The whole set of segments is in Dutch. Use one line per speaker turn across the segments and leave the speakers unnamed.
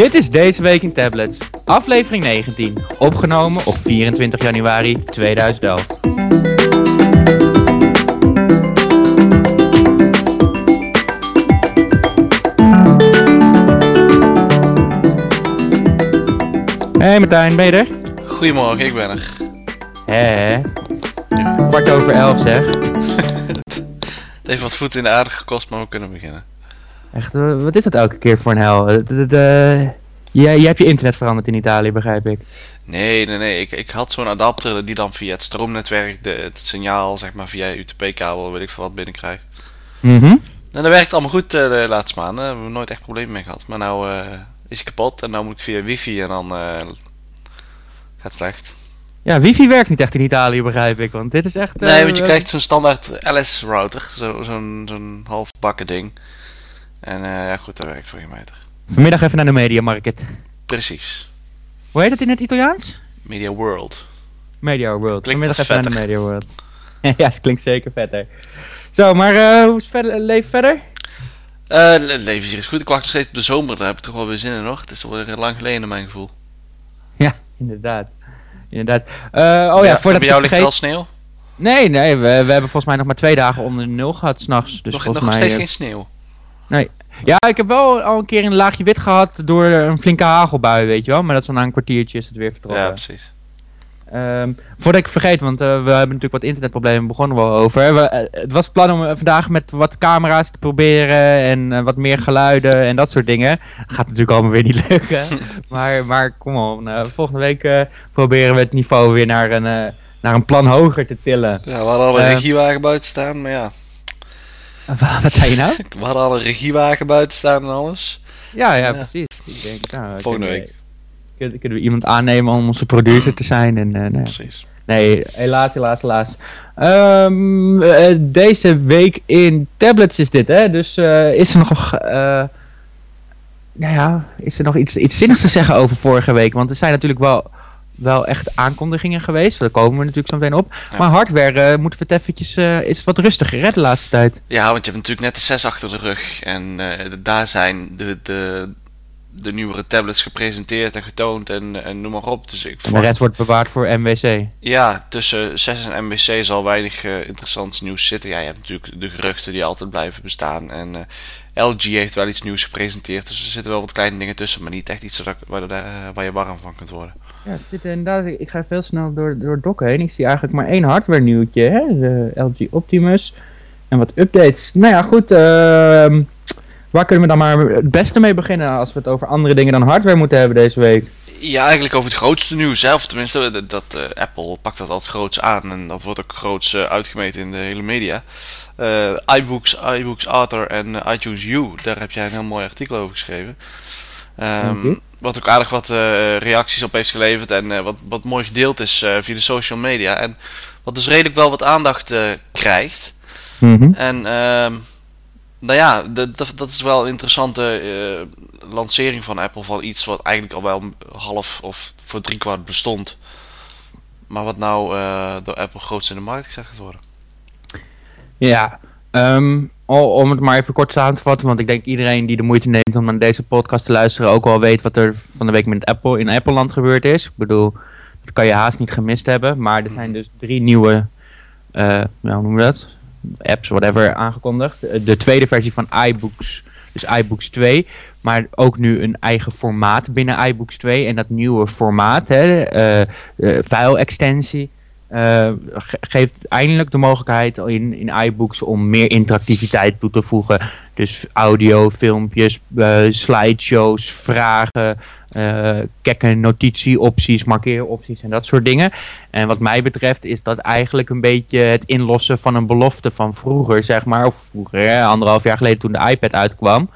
Dit is Deze Week in Tablets, aflevering 19, opgenomen op 24 januari 2011. Hey Martijn, ben je er?
Goedemorgen, ik ben er.
Hé, kwart over elf zeg.
Het heeft wat voet in de aarde gekost, maar we kunnen beginnen.
Echt, eh, wat is dat elke keer voor een hel? Eh, de- de- jij, jij hebt je internet veranderd in Italië, begrijp ik.
Nee, nee, nee. Ik, ik had zo'n adapter die dan via het stroomnetwerk de, het signaal, zeg maar via UTP-kabel, weet ik veel wat, binnenkrijgt.
Mhm.
En dat werkt allemaal goed eh, de laatste maanden. Daar hebben we nooit echt problemen mee gehad. Maar nou eh, is hij kapot en nou moet ik via wifi en dan eh, gaat het slecht.
Ja, wifi werkt niet echt in Italië, begrijp ik. Want dit is echt...
nee,
eh,
want je krijgt zo'n standaard LS-router. Zo, zo'n zo'n halfbakken ding. En eh, ja, goed, dat werkt voor je meter.
Vanmiddag even naar de Media Market.
Precies.
Hoe heet het in het Italiaans?
Media World.
Media World.
Klinkt
Vanmiddag even naar de
vetter.
Media World. ja, het klinkt zeker vetter. Zo, maar eh, hoe is het verder, leven verder?
Het leven hier is goed. Ik wacht nog steeds op de zomer. Daar heb ik toch wel weer zin in, nog. Het is alweer lang geleden, naar mijn gevoel.
Ja, inderdaad. Inderdaad. Oh ja, voordat
bij jou ligt er al sneeuw?
Nee, nee, we, we hebben volgens mij nog maar twee dagen onder de nul gehad s'nachts. Dus
nog nog
mij,
steeds geen sneeuw.
Nee. Ja, ik heb wel al een keer een laagje wit gehad door een flinke hagelbui, weet je wel. Maar dat is dan na een kwartiertje is het weer vertrokken.
Ja, precies.
Ehm, voordat ik vergeet, want eh, we hebben natuurlijk wat internetproblemen begonnen we al over. We, eh, het was het plan om eh, vandaag met wat camera's te proberen en wat meer geluiden en dat soort dingen. Gaat natuurlijk allemaal weer niet lukken. maar, maar kom op, nou, volgende week proberen we het niveau weer naar een, naar een plan hoger te tillen.
Ja, we hadden al een regiewagen buiten staan, maar ja.
Wat zei je nou?
We hadden al een regiewagen buiten staan en alles.
Ja, ja,
Ja.
precies. Ik denk, nou,
Volgende
kunnen
week.
Kunnen, kunnen we iemand aannemen om onze producer te zijn? En, eh, nee.
Precies.
Nee, helaas, helaas, helaas. Ehm, eh, deze week in tablets is dit, hè? Dus eh, is er nog. nou ja, is er nog iets, iets zinnigs te zeggen over vorige week? Want er zijn natuurlijk wel, wel echt aankondigingen geweest. Daar komen we natuurlijk zo meteen op.
Ja.
Maar hardware eh, moeten we het eventjes. eh, is wat rustiger, hè, de laatste tijd.
Ja, want je hebt natuurlijk net de 6 achter de rug. En eh, daar zijn de, de, de nieuwere tablets gepresenteerd en getoond en, en noem maar op. Dus ik
En de rest wordt bewaard voor MWC.
Ja, tussen 6 en MBC zal weinig interessants nieuws zitten. Ja, je hebt natuurlijk de geruchten die altijd blijven bestaan. En LG heeft wel iets nieuws gepresenteerd. Dus er zitten wel wat kleine dingen tussen, maar niet echt iets waar, waar, je warm van kunt worden.
Ja, het zit inderdaad. Ik ga veel snel door, door het dock heen. Ik zie eigenlijk maar één hardware nieuwtje, hè? De LG Optimus. En wat updates. Nou ja, goed. ehm, waar kunnen we dan maar het beste mee beginnen als we het over andere dingen dan hardware moeten hebben deze week?
Ja, eigenlijk over het grootste nieuws. Of tenminste, dat, dat eh, Apple pakt dat altijd groots aan. En dat wordt ook groots eh, uitgemeten in de hele media. Eh, iBooks, iBooks Author en eh, iTunes U. Daar heb jij een heel mooi artikel over geschreven. Ehm,
je.
wat ook aardig wat eh, reacties op heeft geleverd. En wat, wat mooi gedeeld is via de social media. En wat dus redelijk wel wat aandacht krijgt. En ehm, nou ja, dat, is wel een interessante lancering van Apple van iets wat eigenlijk al wel half of voor driekwart bestond. Maar wat nou eh, door Apple grootst in de markt gezet gaat worden.
Ja, ehm, om het maar even kort samen te vatten, want ik denk iedereen die de moeite neemt om naar deze podcast te luisteren ook wel weet wat er van de week met Apple in Apple-land gebeurd is. Ik bedoel, dat kan je haast niet gemist hebben, maar er zijn dus drie nieuwe, eh hoe noemen we dat? Apps, whatever, aangekondigd. De- De tweede versie van iBooks, dus iBooks 2, maar ook nu een eigen formaat binnen iBooks 2. En dat nieuwe formaat, hè, eh, eh, file-extensie, eh, ge- geeft eindelijk de mogelijkheid in, in iBooks om meer interactiviteit toe te voegen. Dus audio, filmpjes, eh, slideshows, vragen, eh kekke notitieopties, markeeropties en dat soort dingen. En wat mij betreft is dat eigenlijk een beetje het inlossen van een belofte van vroeger, zeg maar. Of vroeger, anderhalf jaar geleden toen de iPad uitkwam.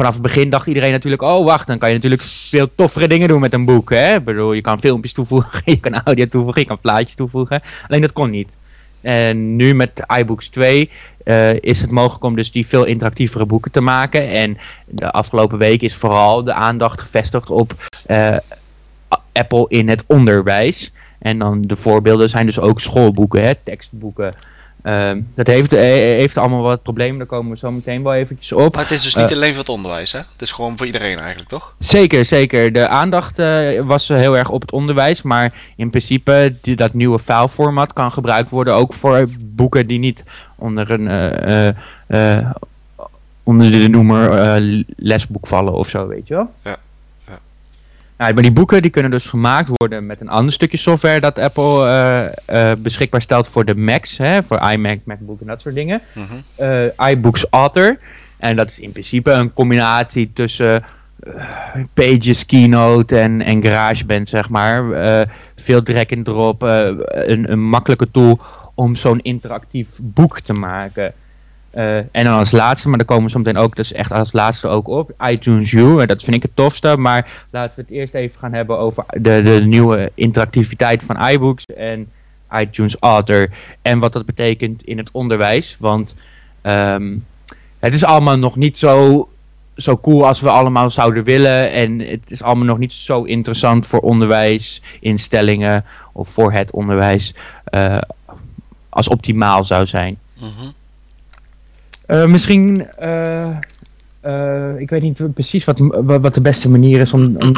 Vanaf het begin dacht iedereen natuurlijk, oh wacht, dan kan je natuurlijk veel toffere dingen doen met een boek. Hè? Ik bedoel, je kan filmpjes toevoegen, je kan audio toevoegen, je kan plaatjes toevoegen. Alleen dat kon niet. En nu met iBooks 2 eh, is het mogelijk om dus die veel interactievere boeken te maken. En de afgelopen week is vooral de aandacht gevestigd op eh, Apple in het onderwijs. En dan de voorbeelden zijn dus ook schoolboeken, hè, tekstboeken, Ehm, dat heeft, heeft allemaal wat problemen, daar komen we zo meteen wel eventjes op.
Maar het is dus niet alleen voor het onderwijs, hè? Het is gewoon voor iedereen eigenlijk, toch?
Zeker, zeker. De aandacht was heel erg op het onderwijs, maar in principe die, dat nieuwe fileformat kan gebruikt worden ook voor boeken die niet onder een onder de noemer lesboek vallen of zo, weet je wel?
Ja.
Nou, maar die boeken die kunnen dus gemaakt worden met een ander stukje software dat Apple uh, uh, beschikbaar stelt voor de Macs, hè, voor iMac, MacBook en dat soort dingen. Mm iBooks Author. En dat is in principe een combinatie tussen Pages, Keynote en, en GarageBand, zeg maar. veel drag and drop, een, een makkelijke tool om zo'n interactief boek te maken. Uh, en dan als laatste, maar daar komen we zo meteen ook dus echt als laatste ook op, iTunes U. Dat vind ik het tofste, maar laten we het eerst even gaan hebben over de, de nieuwe interactiviteit van iBooks en iTunes Author. En wat dat betekent in het onderwijs, want um, het is allemaal nog niet zo, zo cool als we allemaal zouden willen. En het is allemaal nog niet zo interessant voor onderwijsinstellingen of voor het onderwijs uh, als optimaal zou zijn. Mm uh, misschien, uh, uh, ik weet niet precies wat, wat de beste manier is om, om, om,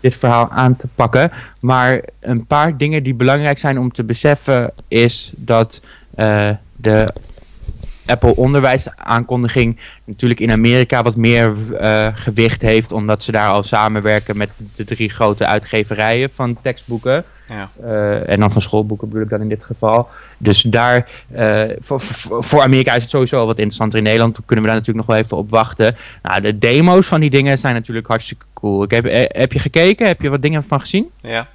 dit verhaal aan te pakken. Maar een paar dingen die belangrijk zijn om te beseffen is dat de Apple onderwijsaankondiging natuurlijk in Amerika wat meer gewicht heeft. Omdat ze daar al samenwerken met de drie grote uitgeverijen van tekstboeken. Ja. Uh, en dan van schoolboeken bedoel ik dan in dit geval. Dus daar, uh, voor, voor, Amerika is het sowieso wat interessanter. In Nederland kunnen we daar natuurlijk nog wel even op wachten. Nou, de demo's van die dingen zijn natuurlijk hartstikke cool. Ik heb, eh, heb je gekeken? Heb je wat dingen van gezien?
Ja.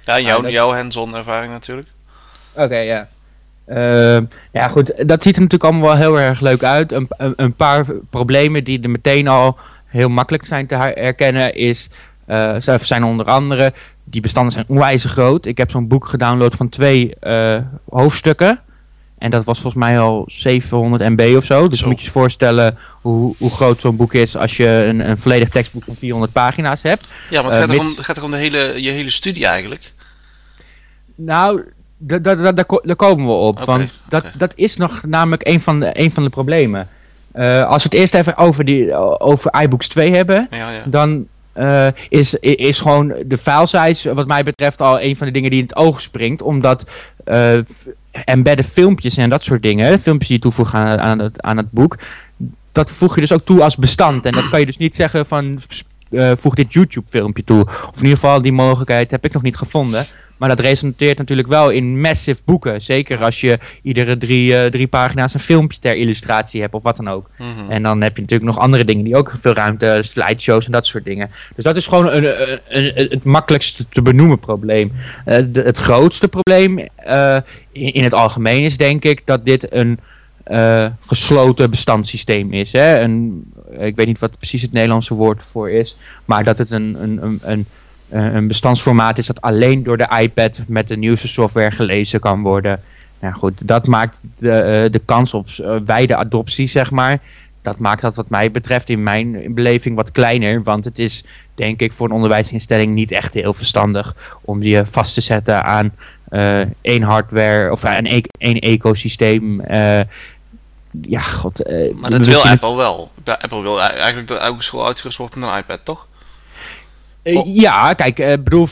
Ja, jouw, jouw hands-on ervaring natuurlijk.
Oké, okay, ja. Uh, ja, goed. Dat ziet er natuurlijk allemaal wel heel erg leuk uit. Een, een, een paar problemen die er meteen al heel makkelijk zijn te herkennen is... Uh, zijn onder andere die bestanden zijn onwijs groot. Ik heb zo'n boek gedownload van twee uh, hoofdstukken. En dat was volgens mij al 700 MB of zo. Dus zo. moet je je voorstellen hoe, hoe groot zo'n boek is als je een, een volledig tekstboek van 400 pagina's hebt.
Ja, maar het gaat, uh, om, gaat om de hele, je hele studie eigenlijk?
Nou, daar komen we op. Okay, want dat, okay. dat is nog namelijk een van de, een van de problemen. Uh, als we het eerst even over, die, over iBooks 2 hebben, ja, ja. dan uh, is, is gewoon de file wat mij betreft, al een van de dingen die in het oog springt. Omdat uh, embedden filmpjes en dat soort dingen, filmpjes die je toevoegt aan, aan, het, aan het boek, dat voeg je dus ook toe als bestand. En dat kan je dus niet zeggen van uh, voeg dit YouTube filmpje toe. Of in ieder geval die mogelijkheid heb ik nog niet gevonden. Maar dat resulteert natuurlijk wel in massive boeken. Zeker als je iedere drie, uh, drie pagina's een filmpje ter illustratie hebt of wat dan ook. Mm -hmm. En dan heb je natuurlijk nog andere dingen die ook veel ruimte, slideshows en dat soort dingen. Dus dat is gewoon een, een, een, het makkelijkste te benoemen probleem. Uh, de, het grootste probleem uh, in, in, het algemeen is denk ik dat dit een gesloten bestandssysteem is. Hè? Een, ik weet niet wat precies het Nederlandse woord voor is, maar dat het een, een, een, een een bestandsformaat is dat alleen door de iPad met de nieuwste software gelezen kan worden. Nou goed, dat maakt de, de kans op wijde adoptie, zeg maar, dat maakt dat wat mij betreft in mijn beleving wat kleiner. Want het is denk ik voor een onderwijsinstelling niet echt heel verstandig om die vast te zetten aan één hardware of aan één, één ecosysteem. Ja, god.
maar dat wil Apple wel. Apple wil eigenlijk dat elke school uitgerust wordt met een iPad, toch?
Uh, ja, kijk, uh, bedoel,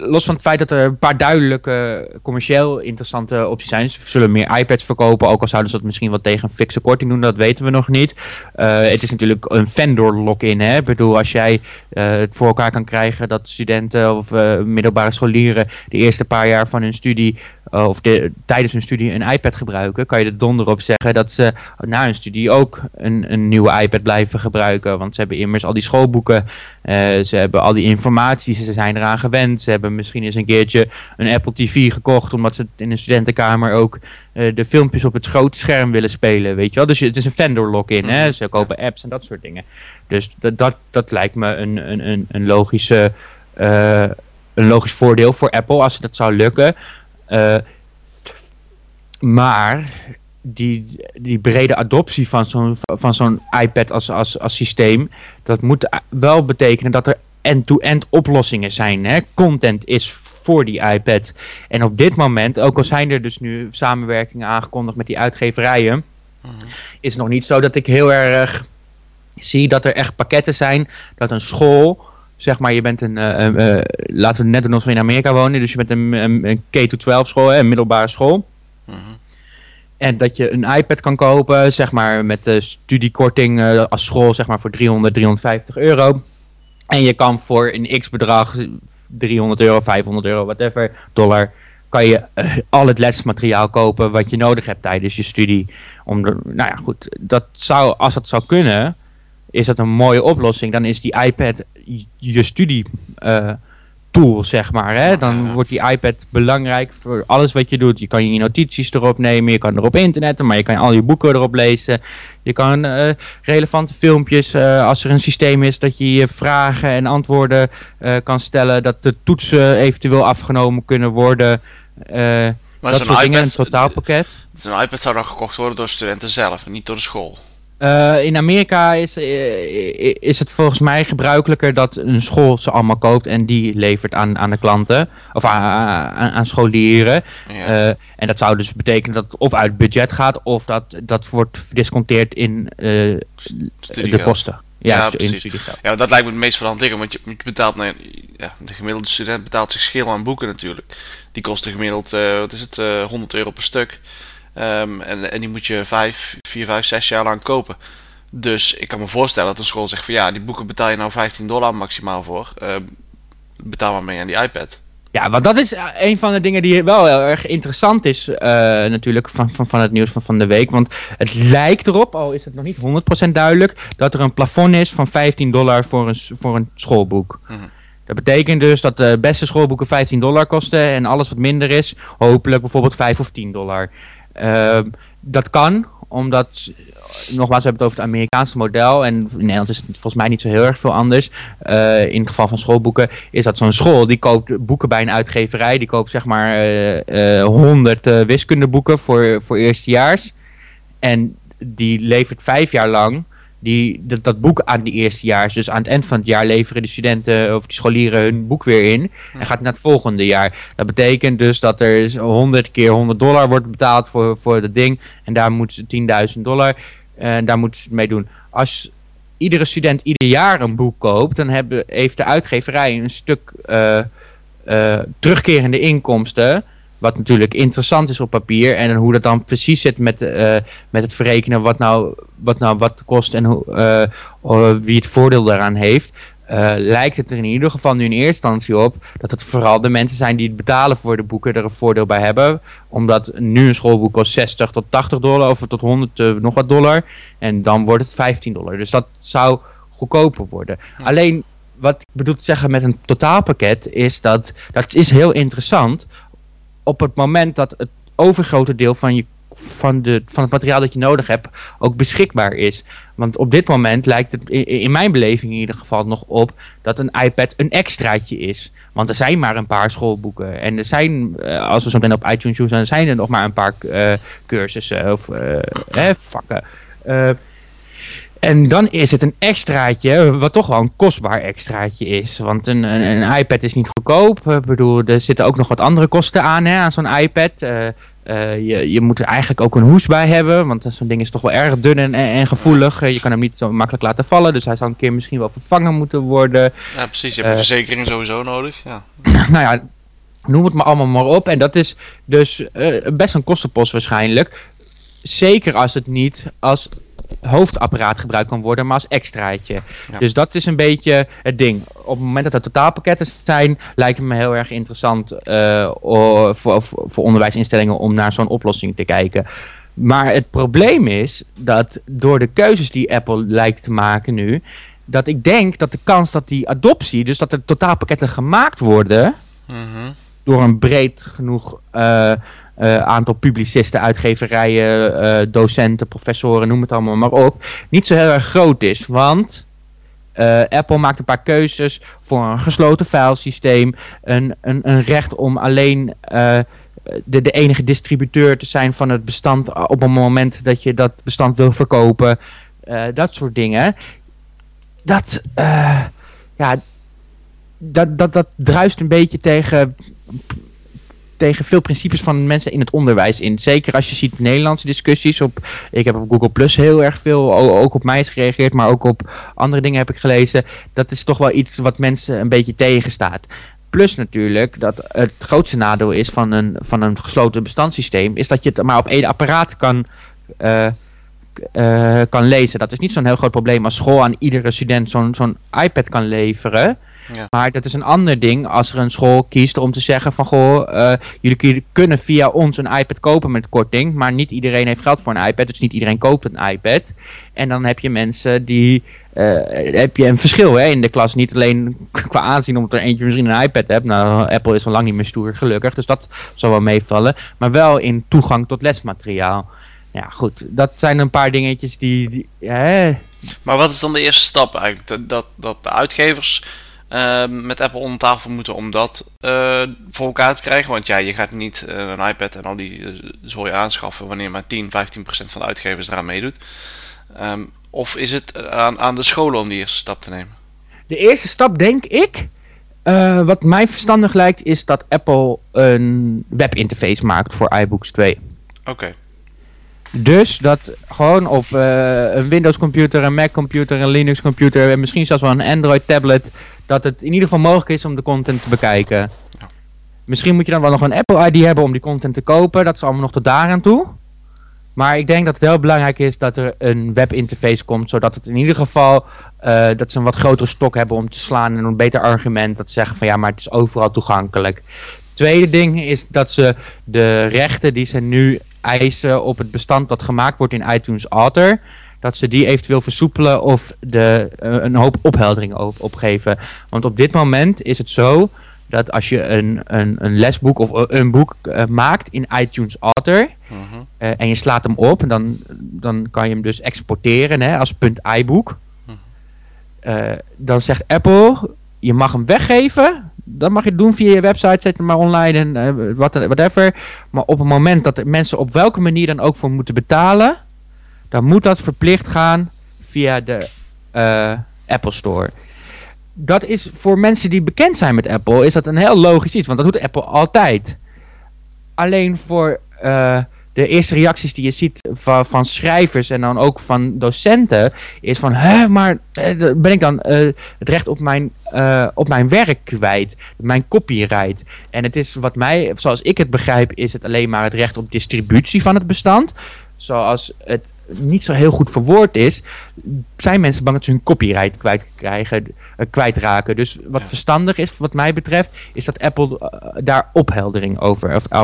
los van het feit dat er een paar duidelijke commercieel interessante opties zijn. Ze zullen meer iPads verkopen, ook al zouden ze dat misschien wat tegen een fikse korting doen, dat weten we nog niet. het is natuurlijk een vendor lock-in, hè. Ik bedoel, als jij het voor elkaar kan krijgen dat studenten of middelbare scholieren de eerste paar jaar van hun studie uh, of de, tijdens hun studie een iPad gebruiken, kan je er donder op zeggen dat ze na hun studie ook een, een nieuwe iPad blijven gebruiken. Want ze hebben immers al die schoolboeken, uh, ze hebben al die informatie, ze zijn eraan gewend. Ze hebben misschien eens een keertje een Apple TV gekocht, omdat ze in een studentenkamer ook uh, de filmpjes op het grote scherm willen spelen, weet je wel. Dus het is een vendor lock-in, hè. Ze kopen apps en dat soort dingen. Dus dat, dat, dat lijkt me een, een, een, een logische... een logisch voordeel voor Apple als dat zou lukken. Uh, maar die, die brede adoptie van zo'n van zo'n iPad als, als, als systeem, dat moet wel betekenen dat er end-to-end -end oplossingen zijn. Hè? Content is voor die iPad. En op dit moment, ook al zijn er dus nu samenwerkingen aangekondigd met die uitgeverijen, mhm. is het nog niet zo dat ik heel erg zie dat er echt pakketten zijn dat een school zeg maar, je bent een, uh, laten we net doen alsof we in Amerika wonen, dus je bent een, een, K-12 school, een middelbare school. Mhm. En dat je een iPad kan kopen, zeg maar, met de studiekorting uh, als school, zeg maar, voor 300, 350 euro. En je kan voor een x-bedrag, 300 euro, 500 euro, whatever, dollar, kan je al het lesmateriaal kopen wat je nodig hebt tijdens je studie. Om de, nou ja, goed, dat zou, als dat zou kunnen, is dat een mooie oplossing. Dan is die iPad je studie uh, tool, zeg maar. Hè? Dan wordt die iPad belangrijk voor alles wat je doet. Je kan je notities erop nemen, je kan erop internetten, maar je kan al je boeken erop lezen. Je kan uh, relevante filmpjes, uh, als er een systeem is dat je je vragen en antwoorden kan stellen, dat de toetsen eventueel afgenomen kunnen worden. maar dat soort dingen, een totaalpakket.
Zo'n iPad zou dan gekocht worden door studenten zelf niet door de school.
Uh, in Amerika is, uh, is het volgens mij gebruikelijker dat een school ze allemaal koopt en die levert aan, aan de klanten. Of aan, aan, aan scholieren. Ja. Uh, en dat zou dus betekenen dat het of uit budget gaat of dat dat wordt gedisconteerd in de kosten.
Ja, ja precies. Ja, dat lijkt me het meest liggen. Want je, je betaalt, nee, ja, de gemiddelde student betaalt zich schil aan boeken natuurlijk. Die kosten gemiddeld, wat is het, 100 euro per stuk. Um, en, en die moet je 5, 4, 5, 6 jaar lang kopen. Dus ik kan me voorstellen dat een school zegt van ja, die boeken betaal je nou 15 dollar maximaal voor. Uh, betaal maar mee aan die iPad.
Ja, want dat is een van de dingen die wel heel erg interessant is uh, natuurlijk van, van, van het nieuws van, van de week. Want het lijkt erop, al is het nog niet 100% duidelijk, dat er een plafond is van 15 dollar voor een, voor een schoolboek. -hmm. Dat betekent dus dat de beste schoolboeken 15 dollar kosten en alles wat minder is, hopelijk bijvoorbeeld 5 of 10 dollar. Ehm, dat kan, omdat, nogmaals, we hebben het over het Amerikaanse model. En in Nederland is het volgens mij niet zo heel erg veel anders. Uh, in het geval van schoolboeken is dat zo'n school, die koopt boeken bij een uitgeverij. Die koopt zeg maar uh, uh, 100 wiskundeboeken voor, voor eerstejaars. En die levert vijf jaar lang die, dat, boek aan de eerstejaars. Dus aan het eind van het jaar leveren de studenten of de scholieren hun boek weer in. En gaat naar het volgende jaar. Dat betekent dus dat er 100 keer 100 dollar wordt betaald voor, voor dat ding. En daar moeten ze 10.000 dollar. En daar moeten ze mee doen. Als iedere student ieder jaar een boek koopt, dan heeft de uitgeverij een stuk uh, uh, terugkerende inkomsten. Wat natuurlijk interessant is op papier. En hoe dat dan precies zit met, uh, met het verrekenen wat nou wat, nou wat kost en hoe, uh, wie het voordeel daaraan heeft. Uh, lijkt het er in ieder geval nu in eerste instantie op dat het vooral de mensen zijn die het betalen voor de boeken er een voordeel bij hebben. Omdat nu een schoolboek kost 60 tot 80 dollar of tot 100 uh, nog wat dollar. En dan wordt het 15 dollar. Dus dat zou goedkoper worden. Alleen wat ik bedoel te zeggen met een totaalpakket is dat dat is heel interessant op het moment dat het overgrote deel van, je, van, de, van het materiaal dat je nodig hebt ook beschikbaar is. Want op dit moment lijkt het in, mijn beleving in ieder geval nog op dat een iPad een extraatje is. Want er zijn maar een paar schoolboeken. En er zijn, uh, als we zo meteen op iTunes doen, zijn er nog maar een paar uh, cursussen of uh, vakken. En dan is het een extraatje, wat toch wel een kostbaar extraatje is. Want een, een, een iPad is niet goedkoop. Ik bedoel, er zitten ook nog wat andere kosten aan, hè, aan zo'n iPad. Uh, uh, je, je moet er eigenlijk ook een hoes bij hebben. Want zo'n ding is toch wel erg dun en, en gevoelig. Uh, je kan hem niet zo makkelijk laten vallen. Dus hij zou een keer misschien wel vervangen moeten worden.
Ja, precies. Je hebt een verzekering sowieso nodig. Ja.
nou ja, noem het maar allemaal maar op. En dat is dus best een kostenpost waarschijnlijk. Zeker als het niet als hoofdapparaat gebruikt kan worden, maar als extraatje. Dus dat is een beetje het ding. Op het moment dat er totaalpakketten zijn, lijkt het me heel erg interessant uh, voor, voor onderwijsinstellingen om naar zo'n oplossing te kijken. Maar het probleem is dat door de keuzes die Apple lijkt te maken nu, dat ik denk dat de kans dat die adoptie, dus dat er totaalpakketten gemaakt worden, mhm. door een breed genoeg uh, uh, aantal publicisten, uitgeverijen, uh, docenten, professoren, noem het allemaal maar op, niet zo heel erg groot is. Want uh, Apple maakt een paar keuzes voor een gesloten filesysteem, een, een, een recht om alleen de, de enige distributeur te zijn van het bestand op het moment dat je dat bestand wil verkopen. dat soort dingen. Dat, ja, dat, dat, dat druist een beetje tegen tegen veel principes van mensen in het onderwijs in. Zeker als je ziet Nederlandse discussies. Op, ik heb op Google Plus heel erg veel, ook op mij is gereageerd, maar ook op andere dingen heb ik gelezen. Dat is toch wel iets wat mensen een beetje tegenstaat. Plus natuurlijk dat het grootste nadeel is van een, van een gesloten bestandssysteem, is dat je het maar op één apparaat kan, uh, uh, kan lezen. Dat is niet zo'n heel groot probleem als school aan iedere student zo'n zo'n iPad kan leveren. Ja. Maar dat is een ander ding als er een school kiest om te zeggen van goh, uh, jullie kunnen via ons een iPad kopen met korting, maar niet iedereen heeft geld voor een iPad, dus niet iedereen koopt een iPad. En dan heb je mensen die uh, heb je een verschil hè, in de klas. Niet alleen qua aanzien omdat er eentje misschien een iPad hebt. Nou, Apple is al lang niet meer stoer, gelukkig. Dus dat zal wel meevallen. Maar wel in toegang tot lesmateriaal. Ja, goed. Dat zijn een paar dingetjes die... die hè.
Maar wat is dan de eerste stap eigenlijk? Dat, dat, dat de uitgevers uh, met Apple om tafel moeten om dat uh, voor elkaar te krijgen. Want ja, je gaat niet uh, een iPad en al die zooi aanschaffen wanneer maar 10, 15% van de uitgevers eraan meedoet. Um, of is het aan, aan de scholen om die eerste stap te nemen?
De eerste stap, denk ik, uh, wat mij verstandig lijkt, is dat Apple een webinterface maakt voor iBooks 2.
Oké.
Dus dat gewoon op uh, een Windows computer, een Mac computer, een Linux computer en misschien zelfs wel een Android tablet, dat het in ieder geval mogelijk is om de content te bekijken. Ja. Misschien moet je dan wel nog een Apple ID hebben om die content te kopen. Dat is allemaal nog tot daar aan toe. Maar ik denk dat het heel belangrijk is dat er een webinterface komt, zodat het in ieder geval uh, dat ze een wat grotere stok hebben om te slaan en een beter argument dat ze zeggen van ja, maar het is overal toegankelijk. Tweede ding is dat ze de rechten die ze nu eisen op het bestand dat gemaakt wordt in iTunes Author, dat ze die eventueel versoepelen of de, uh, een hoop opheldering op, opgeven. Want op dit moment is het zo dat als je een, een, een lesboek of een boek uh, maakt in iTunes Author uh -huh. uh, en je slaat hem op, dan, dan kan je hem dus exporteren hè, als .ibook. -huh. dan zegt Apple, je mag hem weggeven. Dan mag je het doen via je website, zet hem maar online en whatever. Maar op het moment dat mensen op welke manier dan ook voor moeten betalen, dan moet dat verplicht gaan via de Apple Store dat is voor mensen die bekend zijn met Apple, is dat een heel logisch iets. Want dat doet Apple altijd. Alleen voor uh, de eerste reacties die je ziet van, van, schrijvers en dan ook van docenten, is van, hè, maar uh, ben ik dan uh, het recht op mijn, op mijn werk kwijt? Mijn copyright. En het is wat mij, zoals ik het begrijp, is het alleen maar het recht op distributie van het bestand. Zoals het niet zo heel goed verwoord is, zijn mensen bang dat ze hun copyright kwijt krijgen, uh, kwijtraken. Dus wat ja. verstandig is, wat mij betreft, is dat Apple uh, daar opheldering over, of uh,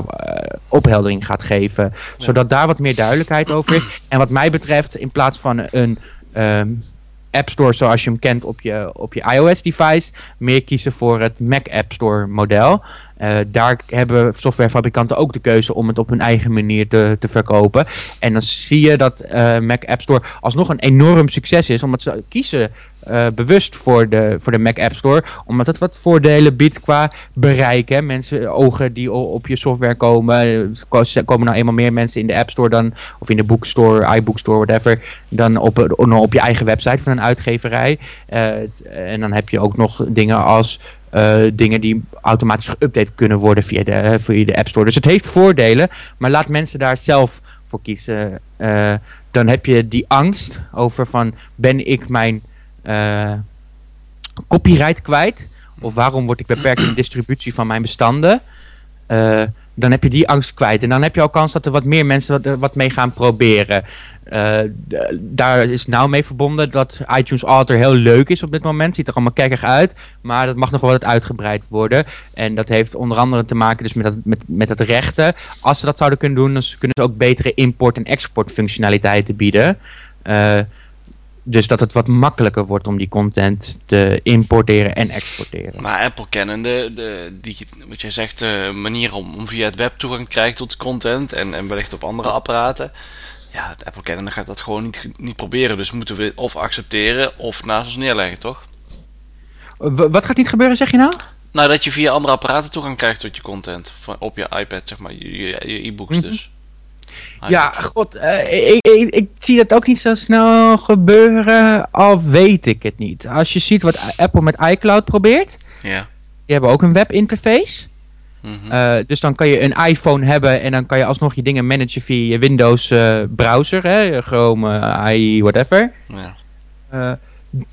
opheldering gaat geven. Ja. Zodat daar wat meer duidelijkheid over is. En wat mij betreft, in plaats van een um, App Store zoals je hem kent op je, op je iOS-device, meer kiezen voor het Mac App Store model. Uh, daar hebben softwarefabrikanten ook de keuze om het op hun eigen manier te, te verkopen. En dan zie je dat uh, Mac App Store alsnog een enorm succes is, omdat ze kiezen uh, bewust voor de, voor de Mac App Store. Omdat het wat voordelen biedt qua bereik. Hè. Mensen, ogen die op je software komen. Er komen nou eenmaal meer mensen in de App Store dan. Of in de bookstore, iBookstore, whatever. Dan op, op je eigen website van een uitgeverij. Uh, en dan heb je ook nog dingen als. Uh, dingen die automatisch geüpdate kunnen worden via de, via de App Store. Dus het heeft voordelen, maar laat mensen daar zelf voor kiezen. Dan heb je die angst over van ben ik mijn uh, copyright kwijt? Of waarom word ik beperkt in distributie van mijn bestanden? Uh, dan heb je die angst kwijt. En dan heb je ook kans dat er wat meer mensen wat, mee gaan proberen. Uh, daar is nou mee verbonden dat iTunes Author heel leuk is op dit moment. Ziet er allemaal kekkig uit. Maar dat mag nog wel wat uitgebreid worden. En dat heeft onder andere te maken dus met, dat, met, met het rechten. Als ze dat zouden kunnen doen, dan kunnen ze ook betere import- en exportfunctionaliteiten bieden. Uh, dus dat het wat makkelijker wordt om die content te importeren en exporteren.
Maar Apple kennende, de, die, wat jij zegt, de manier om, om via het web toegang te krijgen tot de content en, en wellicht op andere apparaten. Ja, het Apple kennende gaat dat gewoon niet, niet proberen. Dus moeten we of accepteren of naast ons neerleggen, toch?
Wat gaat niet gebeuren, zeg je nou?
Nou, dat je via andere apparaten toegang krijgt tot je content. Op je iPad, zeg maar, je e-books -hmm. dus.
Ja, god, uh, ik, ik, ik, zie dat ook niet zo snel gebeuren, al weet ik het niet. Als je ziet wat Apple met iCloud probeert,
ja.
die hebben ook een webinterface. Mhm. dus dan kan je een iPhone hebben en dan kan je alsnog je dingen managen via je Windows browser, hè, Chrome, AI, whatever. Ja.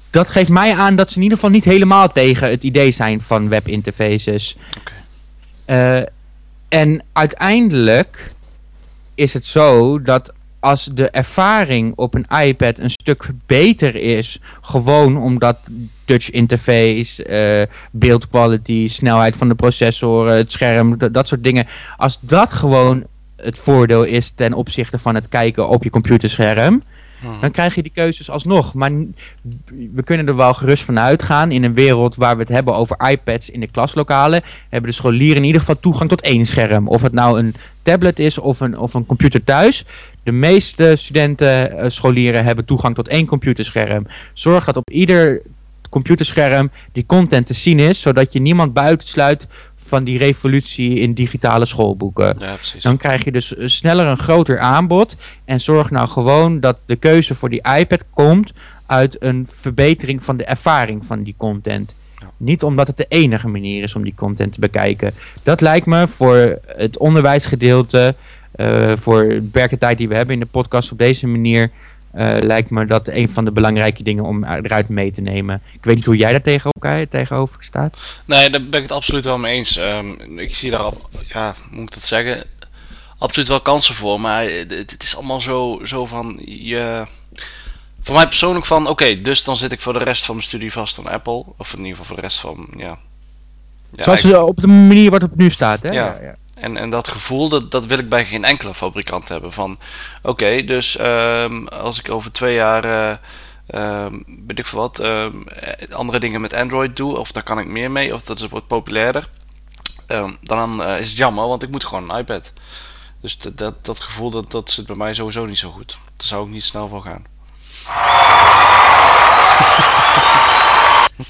dat geeft mij aan dat ze in ieder geval niet helemaal tegen het idee zijn van webinterfaces. Okay. en uiteindelijk is het zo dat als de ervaring op een iPad een stuk beter is, gewoon omdat touch interface, uh, beeldquality, snelheid van de processor, het scherm, dat soort dingen, als dat gewoon het voordeel is ten opzichte van het kijken op je computerscherm, Hmm. Dan krijg je die keuzes alsnog. Maar we kunnen er wel gerust van uitgaan. In een wereld waar we het hebben over iPads in de klaslokalen. Hebben de scholieren in ieder geval toegang tot één scherm. Of het nou een tablet is of een, of een computer thuis. De meeste studenten, uh, scholieren hebben toegang tot één computerscherm. Zorg dat op ieder computerscherm die content te zien is. Zodat je niemand buitensluit van die revolutie in digitale schoolboeken. Ja, Dan krijg je dus sneller een groter aanbod. En zorg nou gewoon dat de keuze voor die iPad komt uit een verbetering van de ervaring van die content. Niet omdat het de enige manier is om die content te bekijken. Dat lijkt me voor het onderwijsgedeelte, uh, voor de beperkte tijd die we hebben in de podcast op deze manier lijkt me dat een van de belangrijke dingen om eruit mee te nemen. Ik weet niet hoe jij daar tegenover, tegenover staat.
Nee, daar ben ik het absoluut wel mee eens. Um, ik zie daar, ja, moet ik dat zeggen, absoluut wel kansen voor. Maar het, het is allemaal zo, zo van, je... Voor mij persoonlijk van, oké, dus dan zit ik voor de rest van mijn studie vast aan Apple. Of in ieder geval voor de rest van, ja...
ja Zoals eigenlijk... op de manier wat het nu staat, hè?
ja. ja. En, en dat gevoel, dat, dat wil ik bij geen enkele fabrikant hebben. Van, oké, dus um, als ik over twee jaar, uh, weet ik veel wat, um, andere dingen met Android doe, of daar kan ik meer mee, of dat wordt populairder, dan uh, is het jammer, want ik moet gewoon een iPad. Dus dat, dat, dat gevoel, dat, dat zit bij mij sowieso niet zo goed. Daar zou ik niet snel voor gaan.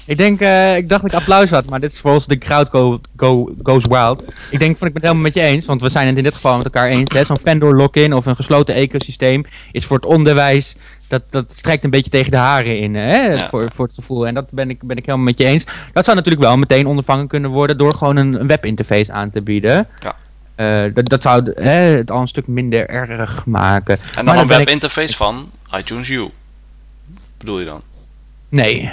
ik denk, uh, ik dacht dat ik applaus had, maar dit is volgens de crowd go, go, goes wild. Ik denk, van, ik ben het helemaal met je eens, want we zijn het in dit geval met elkaar eens. Zo'n vendor lock-in of een gesloten ecosysteem is voor het onderwijs, dat, dat strekt een beetje tegen de haren in, hè, voor, voor het gevoel. En dat ben ik, ben ik helemaal met je eens. Dat zou natuurlijk wel meteen ondervangen kunnen worden door gewoon een, webinterface aan te bieden. Ja. Uh, dat, dat zou hè, het al een stuk minder erg maken.
En dan een webinterface ik... van iTunes U. Bedoel je dan?
Nee.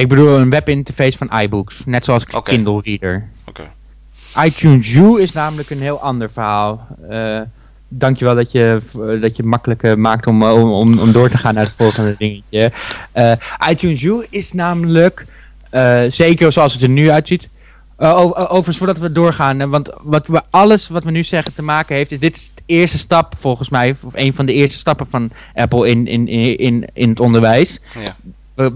Ik bedoel een webinterface van iBooks, net zoals Kindle Reader. Oké. iTunes U is namelijk een heel ander verhaal. Uh, dankjewel dat je, dat je het makkelijk maakt om, om, om door te gaan naar het volgende dingetje. Uh, iTunes U is namelijk, uh, zeker zoals het er nu uitziet, overigens voordat we doorgaan, want wat we, alles wat we nu zeggen te maken heeft, is dit is de eerste stap volgens mij, of een van de eerste stappen van Apple in, in, in, in het onderwijs. Ja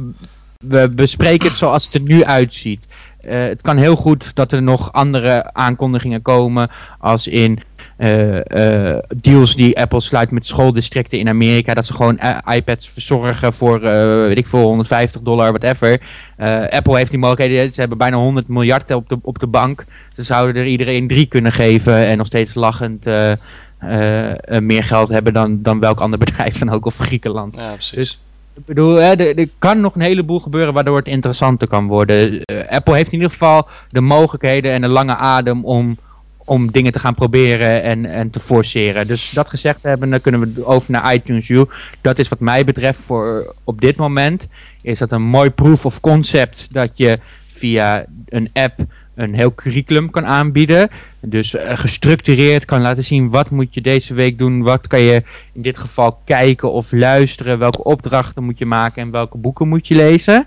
we bespreken het zoals het er nu uitziet. Uh, het kan heel goed dat er nog andere aankondigingen komen, als in uh, uh, deals die Apple sluit met schooldistricten in Amerika, dat ze gewoon iPads verzorgen voor, weet ik veel, 150 dollar, whatever. Apple heeft die mogelijkheden, ze hebben bijna 100 miljard op de, op de bank. Ze zouden er iedereen drie kunnen geven en nog steeds lachend meer geld hebben dan, dan welk ander bedrijf dan ook, of Griekenland. Ja, precies. Dus ik bedoel, er, kan nog een heleboel gebeuren waardoor het interessanter kan worden. Uh, Apple heeft in ieder geval de mogelijkheden en de lange adem om, om dingen te gaan proberen en, en te forceren. Dus dat gezegd hebben, dan kunnen we over naar iTunes U. Dat is wat mij betreft voor op dit moment, is dat een mooi proof of concept dat je via een app een heel curriculum kan aanbieden. Dus uh, gestructureerd kan laten zien wat moet je deze week doen, wat kan je in dit geval kijken of luisteren, welke opdrachten moet je maken en welke boeken moet je lezen.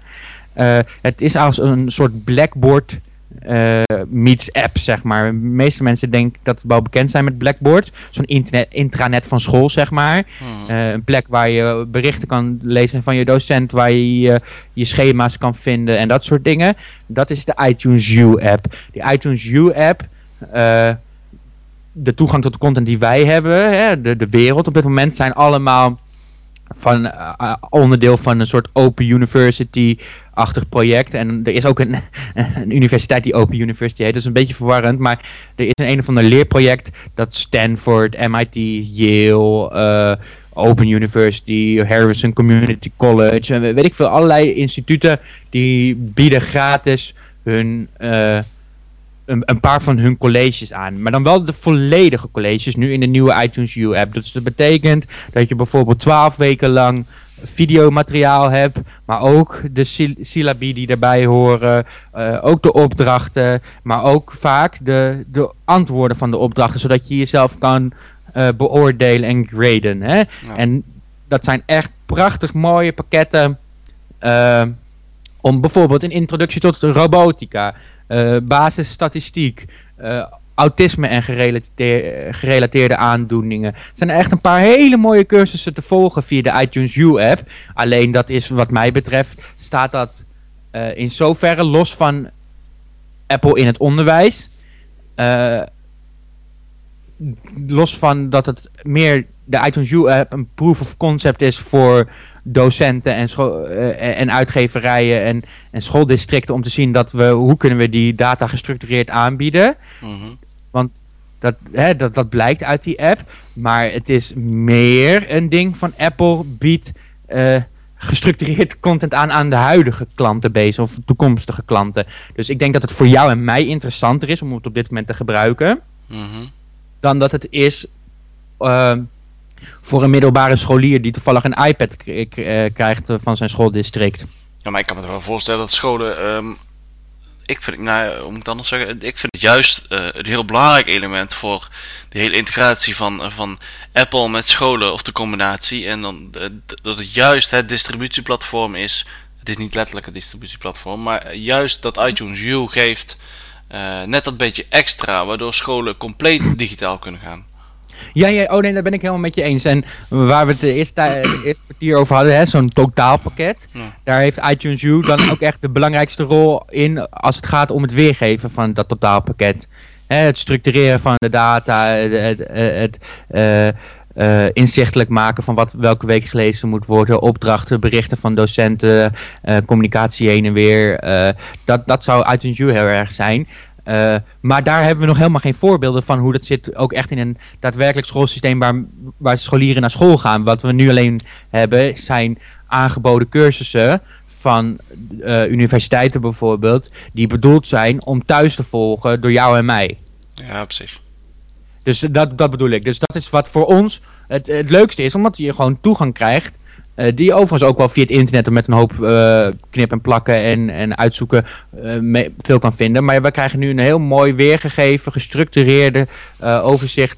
Uh, het is als een soort blackboard uh, meets app, zeg maar. De meeste mensen denken dat we wel bekend zijn met Blackboard. Zo'n intranet van school, zeg maar. Hmm. Uh, een plek waar je berichten kan lezen van je docent, waar je je schema's kan vinden en dat soort dingen. Dat is de iTunes U-app. Die iTunes U-app, uh, de toegang tot de content die wij hebben, hè, de, de wereld op dit moment, zijn allemaal van uh, onderdeel van een soort Open University-achtig project. En er is ook een, een, universiteit die Open University heet. Dat is een beetje verwarrend, maar er is een een of ander leerproject dat Stanford, MIT, Yale, uh, Open University, Harrison Community College, en weet ik veel, allerlei instituten die bieden gratis hun een, een, paar van hun colleges aan. Maar dan wel de volledige colleges nu in de nieuwe iTunes U-app. Dus dat betekent dat je bijvoorbeeld 12 weken lang videomateriaal hebt, maar ook de syllabi die erbij horen, uh, ook de opdrachten, maar ook vaak de, de antwoorden van de opdrachten, zodat je jezelf kan uh, beoordelen en graden. Hè? En dat zijn echt prachtig mooie pakketten uh, om bijvoorbeeld een introductie tot robotica, basisstatistiek, autisme en gerelateerde aandoeningen. Er zijn echt een paar hele mooie cursussen te volgen via de iTunes U-app. Alleen dat is wat mij betreft, staat dat uh, in zoverre los van Apple in het onderwijs. Los van dat het meer de iTunes U-app een proof of concept is voor docenten en, uh, en uitgeverijen en, en schooldistricten om te zien dat we hoe kunnen we die data gestructureerd aanbieden. Mm want dat, hè, dat, dat blijkt uit die app. Maar het is meer een ding van Apple biedt uh, gestructureerd content aan aan de huidige klantenbase of toekomstige klanten. Dus ik denk dat het voor jou en mij interessanter is om het op dit moment te gebruiken. Mhm. Dan dat het is uh, voor een middelbare scholier die toevallig een iPad eh, krijgt van zijn schooldistrict.
Ja, maar ik kan me wel voorstellen dat scholen um, ik vind, nou, moet ik zeggen? Ik vind het juist uh, een heel belangrijk element voor de hele integratie van, van Apple met scholen of de combinatie. En dan dat het juist het distributieplatform is. Het is niet letterlijk het distributieplatform, maar juist dat iTunes U geeft net dat beetje extra, waardoor scholen compleet digitaal kunnen gaan.
Ja, ja, oh nee, daar ben ik helemaal met je eens. En waar we het de eerste, de eerste kwartier over hadden, zo'n totaalpakket. Daar heeft iTunes U dan ook echt de belangrijkste rol in als het gaat om het weergeven van dat totaalpakket. Hè, het structureren van de data, het, het, uh, uh, inzichtelijk maken van wat welke week gelezen moet worden, opdrachten, berichten van docenten, uh, communicatie heen en weer. Dat, dat zou iTunes U heel erg zijn. Uh, maar daar hebben we nog helemaal geen voorbeelden van hoe dat zit. Ook echt in een daadwerkelijk schoolsysteem waar, waar scholieren naar school gaan. Wat we nu alleen hebben zijn aangeboden cursussen van uh, universiteiten bijvoorbeeld. Die bedoeld zijn om thuis te volgen door jou en mij.
Ja, precies.
Dus dat, dat bedoel ik. Dus dat is wat voor ons het, het leukste is. Omdat je gewoon toegang krijgt uh, die overigens ook wel via het internet met een hoop uh, knip en plakken en, en uitzoeken uh, veel kan vinden. Maar we krijgen nu een heel mooi weergegeven, gestructureerde overzicht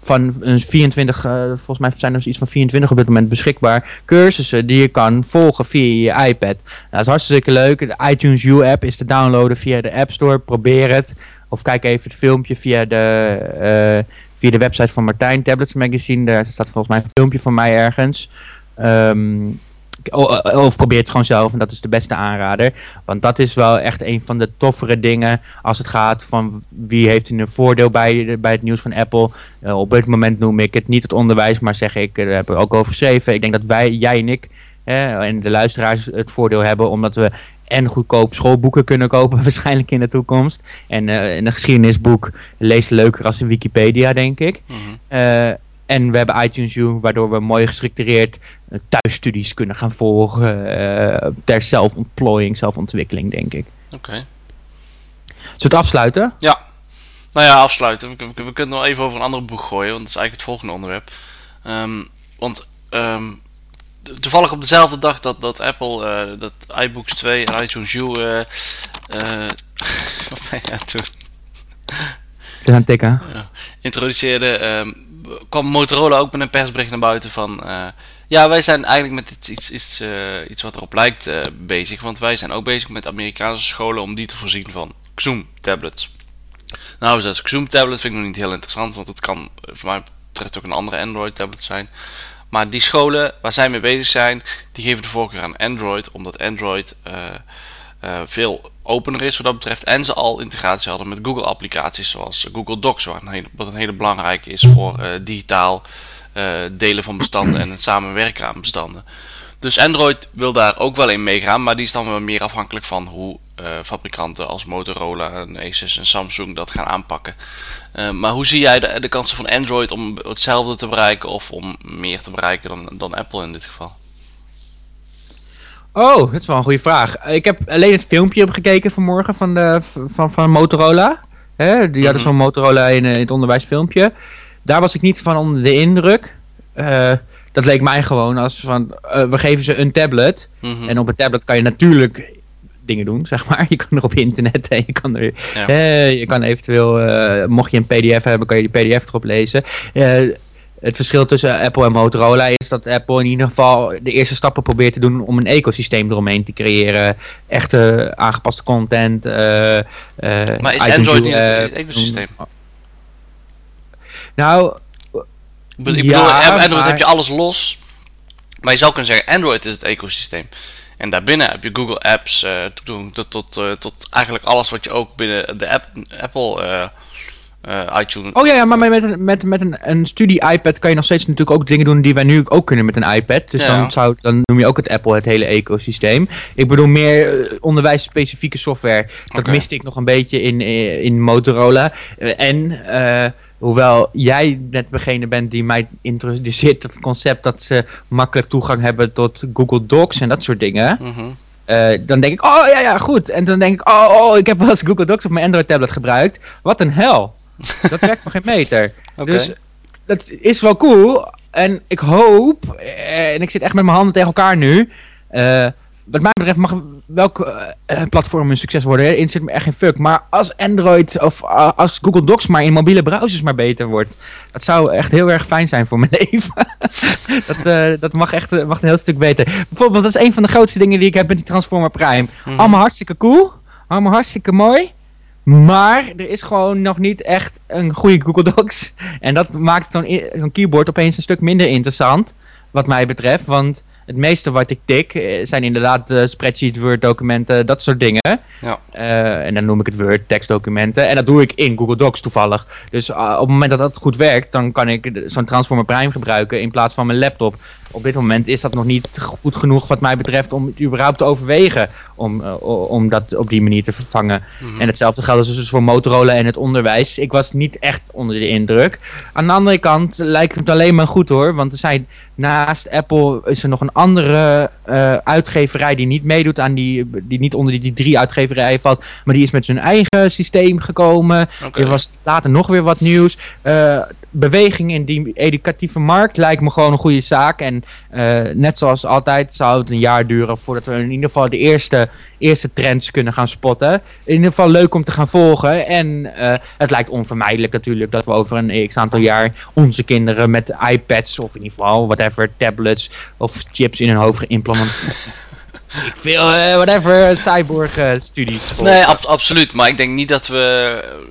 van een 24, volgens mij zijn er iets van 24 op dit moment beschikbaar, cursussen die je kan volgen via je iPad. Nou, dat is hartstikke leuk. De iTunes U-app is te downloaden via de App Store. Probeer het. Of kijk even het filmpje via de, via de website van Martijn Tablets Magazine. Daar staat volgens mij een filmpje van mij ergens. Um, of probeer het gewoon zelf en dat is de beste aanrader. Want dat is wel echt een van de toffere dingen als het gaat van wie heeft een voordeel bij, bij het nieuws van Apple. Uh, op dit moment noem ik het niet het onderwijs, maar zeg ik, daar heb ik ook over geschreven. Ik denk dat wij, jij en ik en de luisteraars het voordeel hebben omdat we en goedkoop schoolboeken kunnen kopen waarschijnlijk in de toekomst. En uh, een geschiedenisboek leest leuker als een Wikipedia, denk ik. Mm en we hebben iTunes U, waardoor we mooi gestructureerd uh, thuisstudies kunnen gaan volgen. Uh, ter zelfontplooiing, zelfontwikkeling, denk ik.
Oké. Okay.
Zullen we het afsluiten?
Ja. Nou ja, afsluiten. We, we, we, kunnen nog even over een ander boek gooien, want dat is eigenlijk het volgende onderwerp. Um, want um, toevallig op dezelfde dag dat, dat Apple uh, dat iBooks 2 en iTunes U. Uh, wat ben je aan het
Ze gaan tikken.
introduceerde. Um, kwam Motorola ook met een persbericht naar buiten van... Uh, ja, wij zijn eigenlijk met iets, iets, iets, iets wat erop lijkt uh, bezig. Want wij zijn ook bezig met Amerikaanse scholen om die te voorzien van Xoom tablets. Nou, dat Xoom tablet vind ik nog niet heel interessant. Want het kan voor mij betreft ook een andere Android tablet zijn. Maar die scholen waar zij mee bezig zijn, die geven de voorkeur aan Android. Omdat Android uh, veel opener is wat dat betreft. En ze al integratie hadden met Google applicaties zoals Google Docs. Wat een hele, belangrijke is voor uh, digitaal uh, delen van bestanden en het samenwerken aan bestanden. Dus Android wil daar ook wel in meegaan, maar die is dan wel meer afhankelijk van hoe fabrikanten als Motorola, en Asus en Samsung dat gaan aanpakken. maar hoe zie jij de, de kansen van Android om hetzelfde te bereiken of om meer te bereiken dan, dan Apple in dit geval?
Oh, dat is wel een goede vraag. Ik heb alleen het filmpje gekeken vanmorgen van, de, van, van Motorola. Hè? Die hadden mhm. zo'n Motorola in, in, het onderwijsfilmpje. Daar was ik niet van onder de indruk. dat leek mij gewoon als van, we geven ze een tablet. Mhm. En op een tablet kan je natuurlijk dingen doen, zeg maar. Je kan er op internet en je kan er, je kan eventueel, mocht je een pdf hebben, kan je die pdf erop lezen het verschil tussen Apple en Motorola is dat Apple in ieder geval de eerste stappen probeert te doen om een ecosysteem eromheen te creëren. Echte aangepaste content. Uh,
maar is Android niet het ecosysteem?
Nou,
ik bedoel, ja, Android heb je alles los. Maar je zou kunnen zeggen, Android is het ecosysteem. En daarbinnen heb je Google Apps, uh, tot, tot, tot, eigenlijk alles wat je ook binnen de app, Apple uh, iTunes.
Oh ja, ja maar met, een, met, met een, een studie-iPad kan je nog steeds natuurlijk ook dingen doen die wij nu ook kunnen met een iPad. Dus dan, zou, dan noem je ook het Apple het hele ecosysteem. Ik bedoel meer uh, onderwijsspecifieke software. Dat miste ik nog een beetje in, eh, in Motorola. en hoewel jij net degene bent die mij introduceert het concept dat ze makkelijk toegang hebben tot Google Docs en dat soort dingen. Mhm. dan denk ik, oh ja, ja, goed. En dan denk ik, oh, oh, ik heb wel eens Google Docs op mijn Android tablet gebruikt. Wat een hel. Dat werkt voor geen meter. Dus dat is wel cool. En ik hoop, eh, en ik zit echt met mijn handen tegen elkaar nu. Uh, wat mij betreft mag welk uh, platform een succes worden. Erin zit me echt geen fuck. Maar als Android of als Google Docs maar in mobiele browsers maar beter wordt. Dat zou echt heel erg fijn zijn voor mijn leven. dat, dat mag echt mag een heel stuk beter. Bijvoorbeeld, dat is een van de grootste dingen die ik heb met die Transformer Prime. Mhm. Allemaal hartstikke cool. Allemaal hartstikke mooi. Maar er is gewoon nog niet echt een goede Google Docs. En dat maakt zo'n keyboard opeens een stuk minder interessant, wat mij betreft. Want het meeste wat ik tik eh, zijn inderdaad uh, spreadsheet, Word documenten, dat soort dingen. Ja. Uh, en dan noem ik het Word tekstdocumenten. En dat doe ik in Google Docs toevallig. Dus uh, op het moment dat dat goed werkt, dan kan ik zo'n Transformer Prime gebruiken in plaats van mijn laptop op dit moment is dat nog niet goed genoeg wat mij betreft om het überhaupt te overwegen om, om dat op die manier te vervangen. Mhm. En hetzelfde geldt dus voor Motorola en het onderwijs. Ik was niet echt onder de indruk. Aan de andere kant lijkt het alleen maar goed hoor, want er zijn naast Apple is er nog een andere uh, uitgeverij die niet meedoet aan die, die niet onder die, die drie uitgeverijen valt, maar die is met zijn eigen systeem gekomen. Er was later nog weer wat nieuws. Uh, beweging in die educatieve markt lijkt me gewoon een goede zaak. En uh, net zoals altijd zou het een jaar duren voordat we in ieder geval de eerste, eerste trends kunnen gaan spotten. In ieder geval leuk om te gaan volgen. En uh, het lijkt onvermijdelijk natuurlijk dat we over een x aantal jaar onze kinderen met iPads of in ieder geval whatever, tablets of chips in hun hoofd geïmplementeerd. ik veel, uh, whatever, cyborg-studies.
nee, ab absoluut. Maar ik denk niet dat we.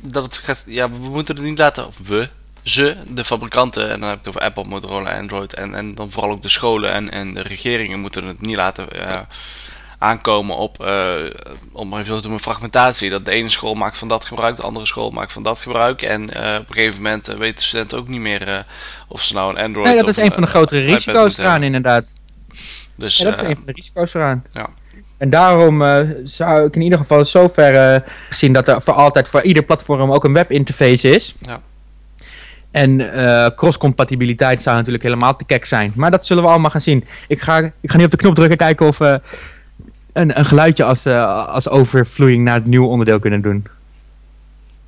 Dat het gaat. Ja, we moeten het niet laten. Of we ze, de fabrikanten, en dan heb ik het over Apple, Motorola, Android, en, en dan vooral ook de scholen en, en de regeringen moeten het niet laten uh, aankomen op, uh, om even te fragmentatie. Dat de ene school maakt van dat gebruik, de andere school maakt van dat gebruik. En uh, op een gegeven moment weten studenten ook niet meer of ze nou een Android
Nee, dat is een van de grotere risico's eraan, inderdaad. Dus, ja, dat is een van de risico's eraan. Ja. En daarom uh, zou ik in ieder geval zover uh, zien dat er voor altijd voor ieder platform ook een webinterface is. Ja. En uh, cross-compatibiliteit zou natuurlijk helemaal te kek zijn. Maar dat zullen we allemaal gaan zien. Ik ga, ik ga nu op de knop drukken kijken of we een, een geluidje als, uh, als overvloeiing naar het nieuwe onderdeel kunnen doen.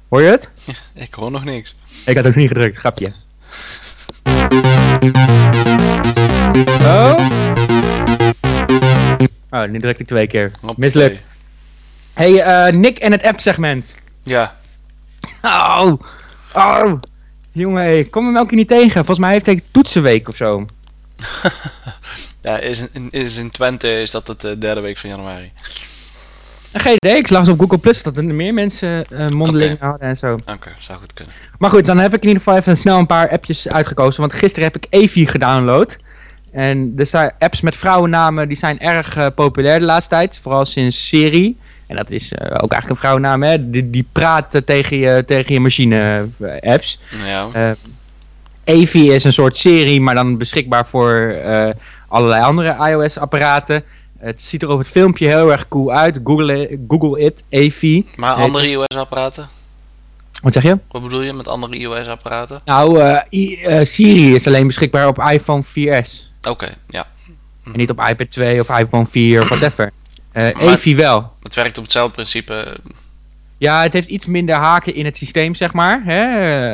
Hoor je het?
ik hoor nog niks.
Ik had ook niet gedrukt, grapje. Oh? Oh, nu druk ik twee keer. Mislukt. Hey, uh, Nick en het app-segment.
Ja.
Oh! Oh! Jongen, ik kom hem elke keer niet tegen. Volgens mij heeft hij toetsenweek of zo.
ja, is in, is in Twente is dat het de eh, derde week van januari.
Geen idee, ik las op Google Plus dat er meer mensen uh, mondeling okay. hadden en zo.
Oké, zou goed kunnen.
Maar goed, dan heb ik in ieder geval even snel een paar appjes uitgekozen. Want gisteren heb ik Evi gedownload. En er zijn apps met vrouwennamen die zijn erg uh, populair de laatste tijd. Vooral sinds serie. En dat is uh, ook eigenlijk een vrouwennaam, hè? Die, die praat tegen je, tegen je machine-apps. Ja. Uh, Evi is een soort serie, maar dan beschikbaar voor uh, allerlei andere iOS-apparaten. Het ziet er op het filmpje heel erg cool uit. Google, Google it, Evi.
Maar andere iOS-apparaten?
Wat zeg je?
Wat bedoel je met andere iOS-apparaten?
Nou, Siri is alleen beschikbaar op iPhone 4S.
Oké, ja.
En niet op iPad 2 of iPhone 4 of whatever. Uh, Evi wel.
Het werkt op hetzelfde principe.
Ja, het heeft iets minder haken in het systeem, zeg maar.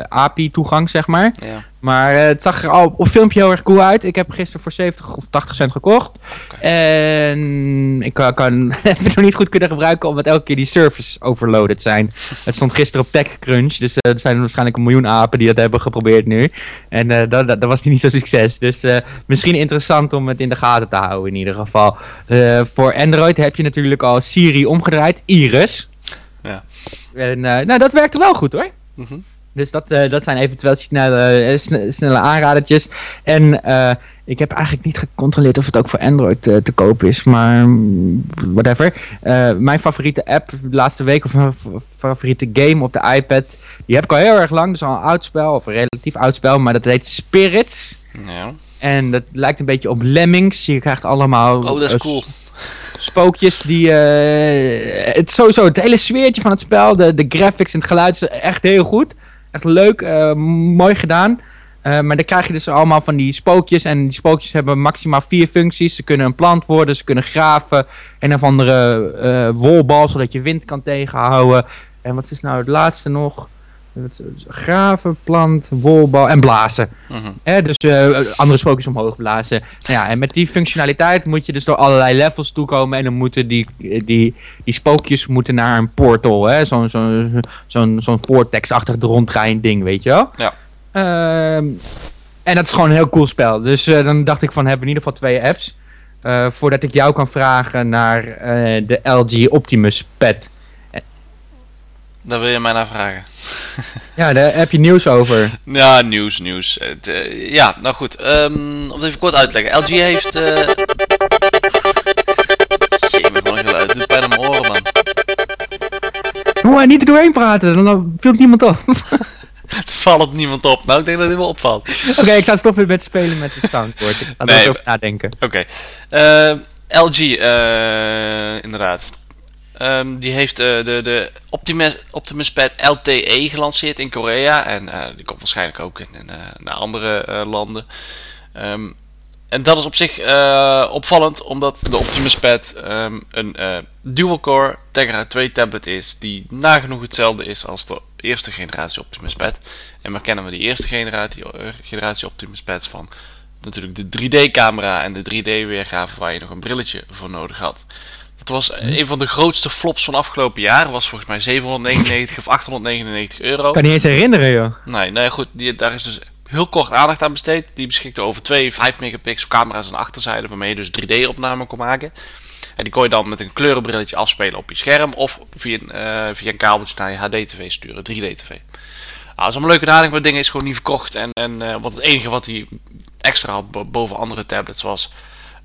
API-toegang, zeg maar. Ja. Maar uh, het zag er al op filmpje heel erg cool uit. Ik heb gisteren voor 70 of 80 cent gekocht. En ik kan, kan het nog niet goed kunnen gebruiken omdat elke keer die servers overloaded zijn. het stond gisteren op TechCrunch. Dus uh, er zijn waarschijnlijk een miljoen apen die dat hebben geprobeerd nu. En uh, dat, dat, dat, was niet zo succes. Dus misschien interessant om het in de gaten te houden in ieder geval. voor Android heb je natuurlijk al Siri omgedraaid. Iris. Ja. En nou, dat werkte wel goed hoor. Mm dus dat, uh, dat zijn eventueel snelle, uh, snelle aanradertjes. En uh, ik heb eigenlijk niet gecontroleerd of het ook voor Android te koop is. Maar whatever. mijn favoriete app de laatste week, of mijn favoriete game op de iPad. Die heb ik al heel erg lang. Dus al een oud spel, of een relatief oud spel. Maar dat heet Spirits. Ja. En dat lijkt een beetje op Lemmings. Je krijgt allemaal...
Oh, dat is cool
spookjes die... het sowieso, het hele sfeertje van het spel, de, de graphics en het geluid is echt heel goed. Echt leuk, uh, mooi gedaan. Uh, maar dan krijg je dus allemaal van die spookjes. En die spookjes hebben maximaal vier functies. Ze kunnen een plant worden, ze kunnen graven. Een of andere uh, wolbal, zodat je wind kan tegenhouden. En wat is nou het laatste nog? Graven, plant, wolbal en blazen. Mhm. dus uh, andere spookjes omhoog blazen. Nou ja, en met die functionaliteit moet je dus door allerlei levels toekomen. En dan moeten die, die, die spookjes moeten naar een portal. Zo'n zo'n zo'n vortex-achtig ronddraaiend ding, weet je wel? Ja. Uh, en dat is gewoon een heel cool spel. Dus uh, dan dacht ik van, hebben we in ieder geval twee apps. Uh, voordat ik jou kan vragen naar de LG Optimus Pad.
Daar wil je mij naar vragen.
Ja, daar heb je nieuws over.
Ja, nieuws, nieuws. Het, uh, ja, nou goed. Um, om het even kort uit te leggen. LG heeft... Uh... Jee, gewoon geluid. Het doet bijna mijn oren, man.
Hoe niet er doorheen praten, dan viel niemand op.
valt niemand op. Nou, ik denk dat dit wel opvalt.
Oké, ik ga stoppen met spelen met het soundboard. Ik ga nee, er over nadenken.
Oké. Okay. Uh, LG, inderdaad. Um, die heeft uh, de, de Optimus, Pad LTE gelanceerd in Korea. En uh, die komt waarschijnlijk ook in, uh, naar andere landen. Um, en dat is op zich opvallend, omdat de Optimus Pad um, een dual-core Tegra 2 tablet is. Die nagenoeg hetzelfde is als de eerste generatie Optimus Pad. En we kennen we die eerste generatie, generatie Optimus Pads van natuurlijk de 3D-camera en de 3D-weergave waar je nog een brilletje voor nodig had. Het was een van de grootste flops van afgelopen jaar. Was volgens mij 799 of 899 euro.
Kan niet eens herinneren, joh.
Nee, nee goed. Die, daar is dus heel kort aandacht aan besteed. Die beschikte over twee 5 megapixel camera's aan de achterzijde. Waarmee je dus 3D-opname kon maken. En die kon je dan met een kleurenbrilletje afspelen op je scherm. Of via, uh, via een kabeltje naar je HD-tv sturen. 3D-tv. Nou, dat is allemaal leuke nading, maar het ding is gewoon niet verkocht. En, en uh, wat het enige wat hij extra had boven andere tablets was...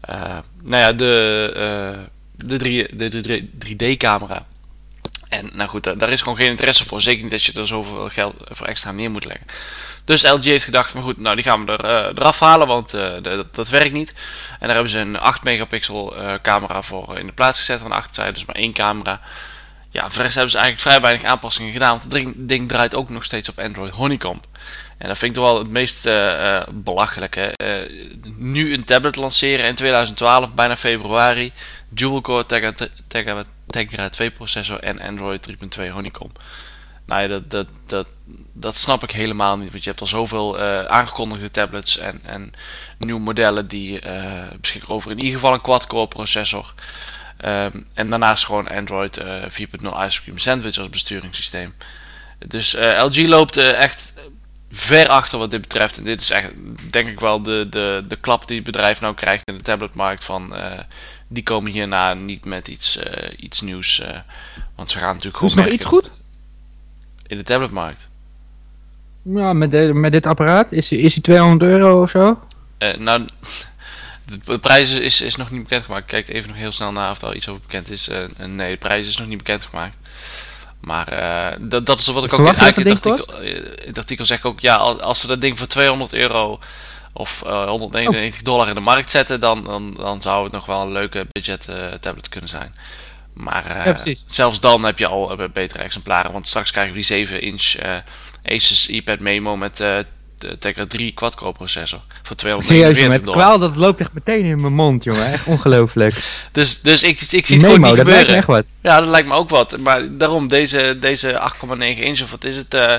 Uh, nou ja, de de, 3, de, 3D-camera. En nou goed, daar is gewoon geen interesse voor. Zeker niet dat je er zoveel geld voor extra neer moet leggen. Dus LG heeft gedacht van goed, nou die gaan we er, uh, eraf halen, want uh, dat, dat, werkt niet. En daar hebben ze een 8 megapixel uh, camera voor in de plaats gezet aan de achterzijde, dus maar één camera. Ja, voor de hebben ze eigenlijk vrij weinig aanpassingen gedaan, want het ding draait ook nog steeds op Android Honeycomb. En dat vind ik toch wel het meest uh, belachelijke. nu een tablet lanceren in 2012, bijna februari dual-core Tegra, Tegra, Tegra 2 processor en Android 3.2 Honeycomb. Nou ja, dat, dat, dat, dat snap ik helemaal niet. Want je hebt al zoveel uh, aangekondigde tablets en, en nieuwe modellen die uh, beschikken over in ieder geval een quad-core processor. Um, en daarnaast gewoon Android uh, 4.0 Ice Cream Sandwich als besturingssysteem. Dus LG loopt echt ver achter wat dit betreft. En dit is echt, denk ik wel, de, de, de klap die het bedrijf nou krijgt in de tabletmarkt van die komen hierna niet met iets, uh, iets nieuws. Uh, want ze gaan natuurlijk
gewoon. Is nog iets goed?
In de tabletmarkt.
Ja, met, de, met dit apparaat? Is, is hij 200 euro of zo?
Nou, de, prijs is, is nog niet bekendgemaakt. Kijk even nog heel snel naar of er iets over bekend is. nee, de prijs is nog niet bekendgemaakt. Maar dat, dat is wat ik ook in, in, het artikel, in het artikel zeg ook. Ja, als ze dat ding voor 200 euro of uh, 199 dollar in de markt zetten, dan, dan, dan zou het nog wel een leuke budget uh, tablet kunnen zijn. Maar zelfs dan heb je al betere exemplaren, want straks krijgen we die 7 inch Asus iPad Memo met Tegra 3 quad-core processor voor
249 Serieus, met kwaal dat loopt echt meteen in mijn mond, jongen. Echt ongelooflijk.
dus, dus ik, ik zie het gewoon niet dat gebeuren. Lijkt echt wat. Ja, dat lijkt me ook wat. Maar daarom, deze, deze 8,9 inch of wat is het... Uh,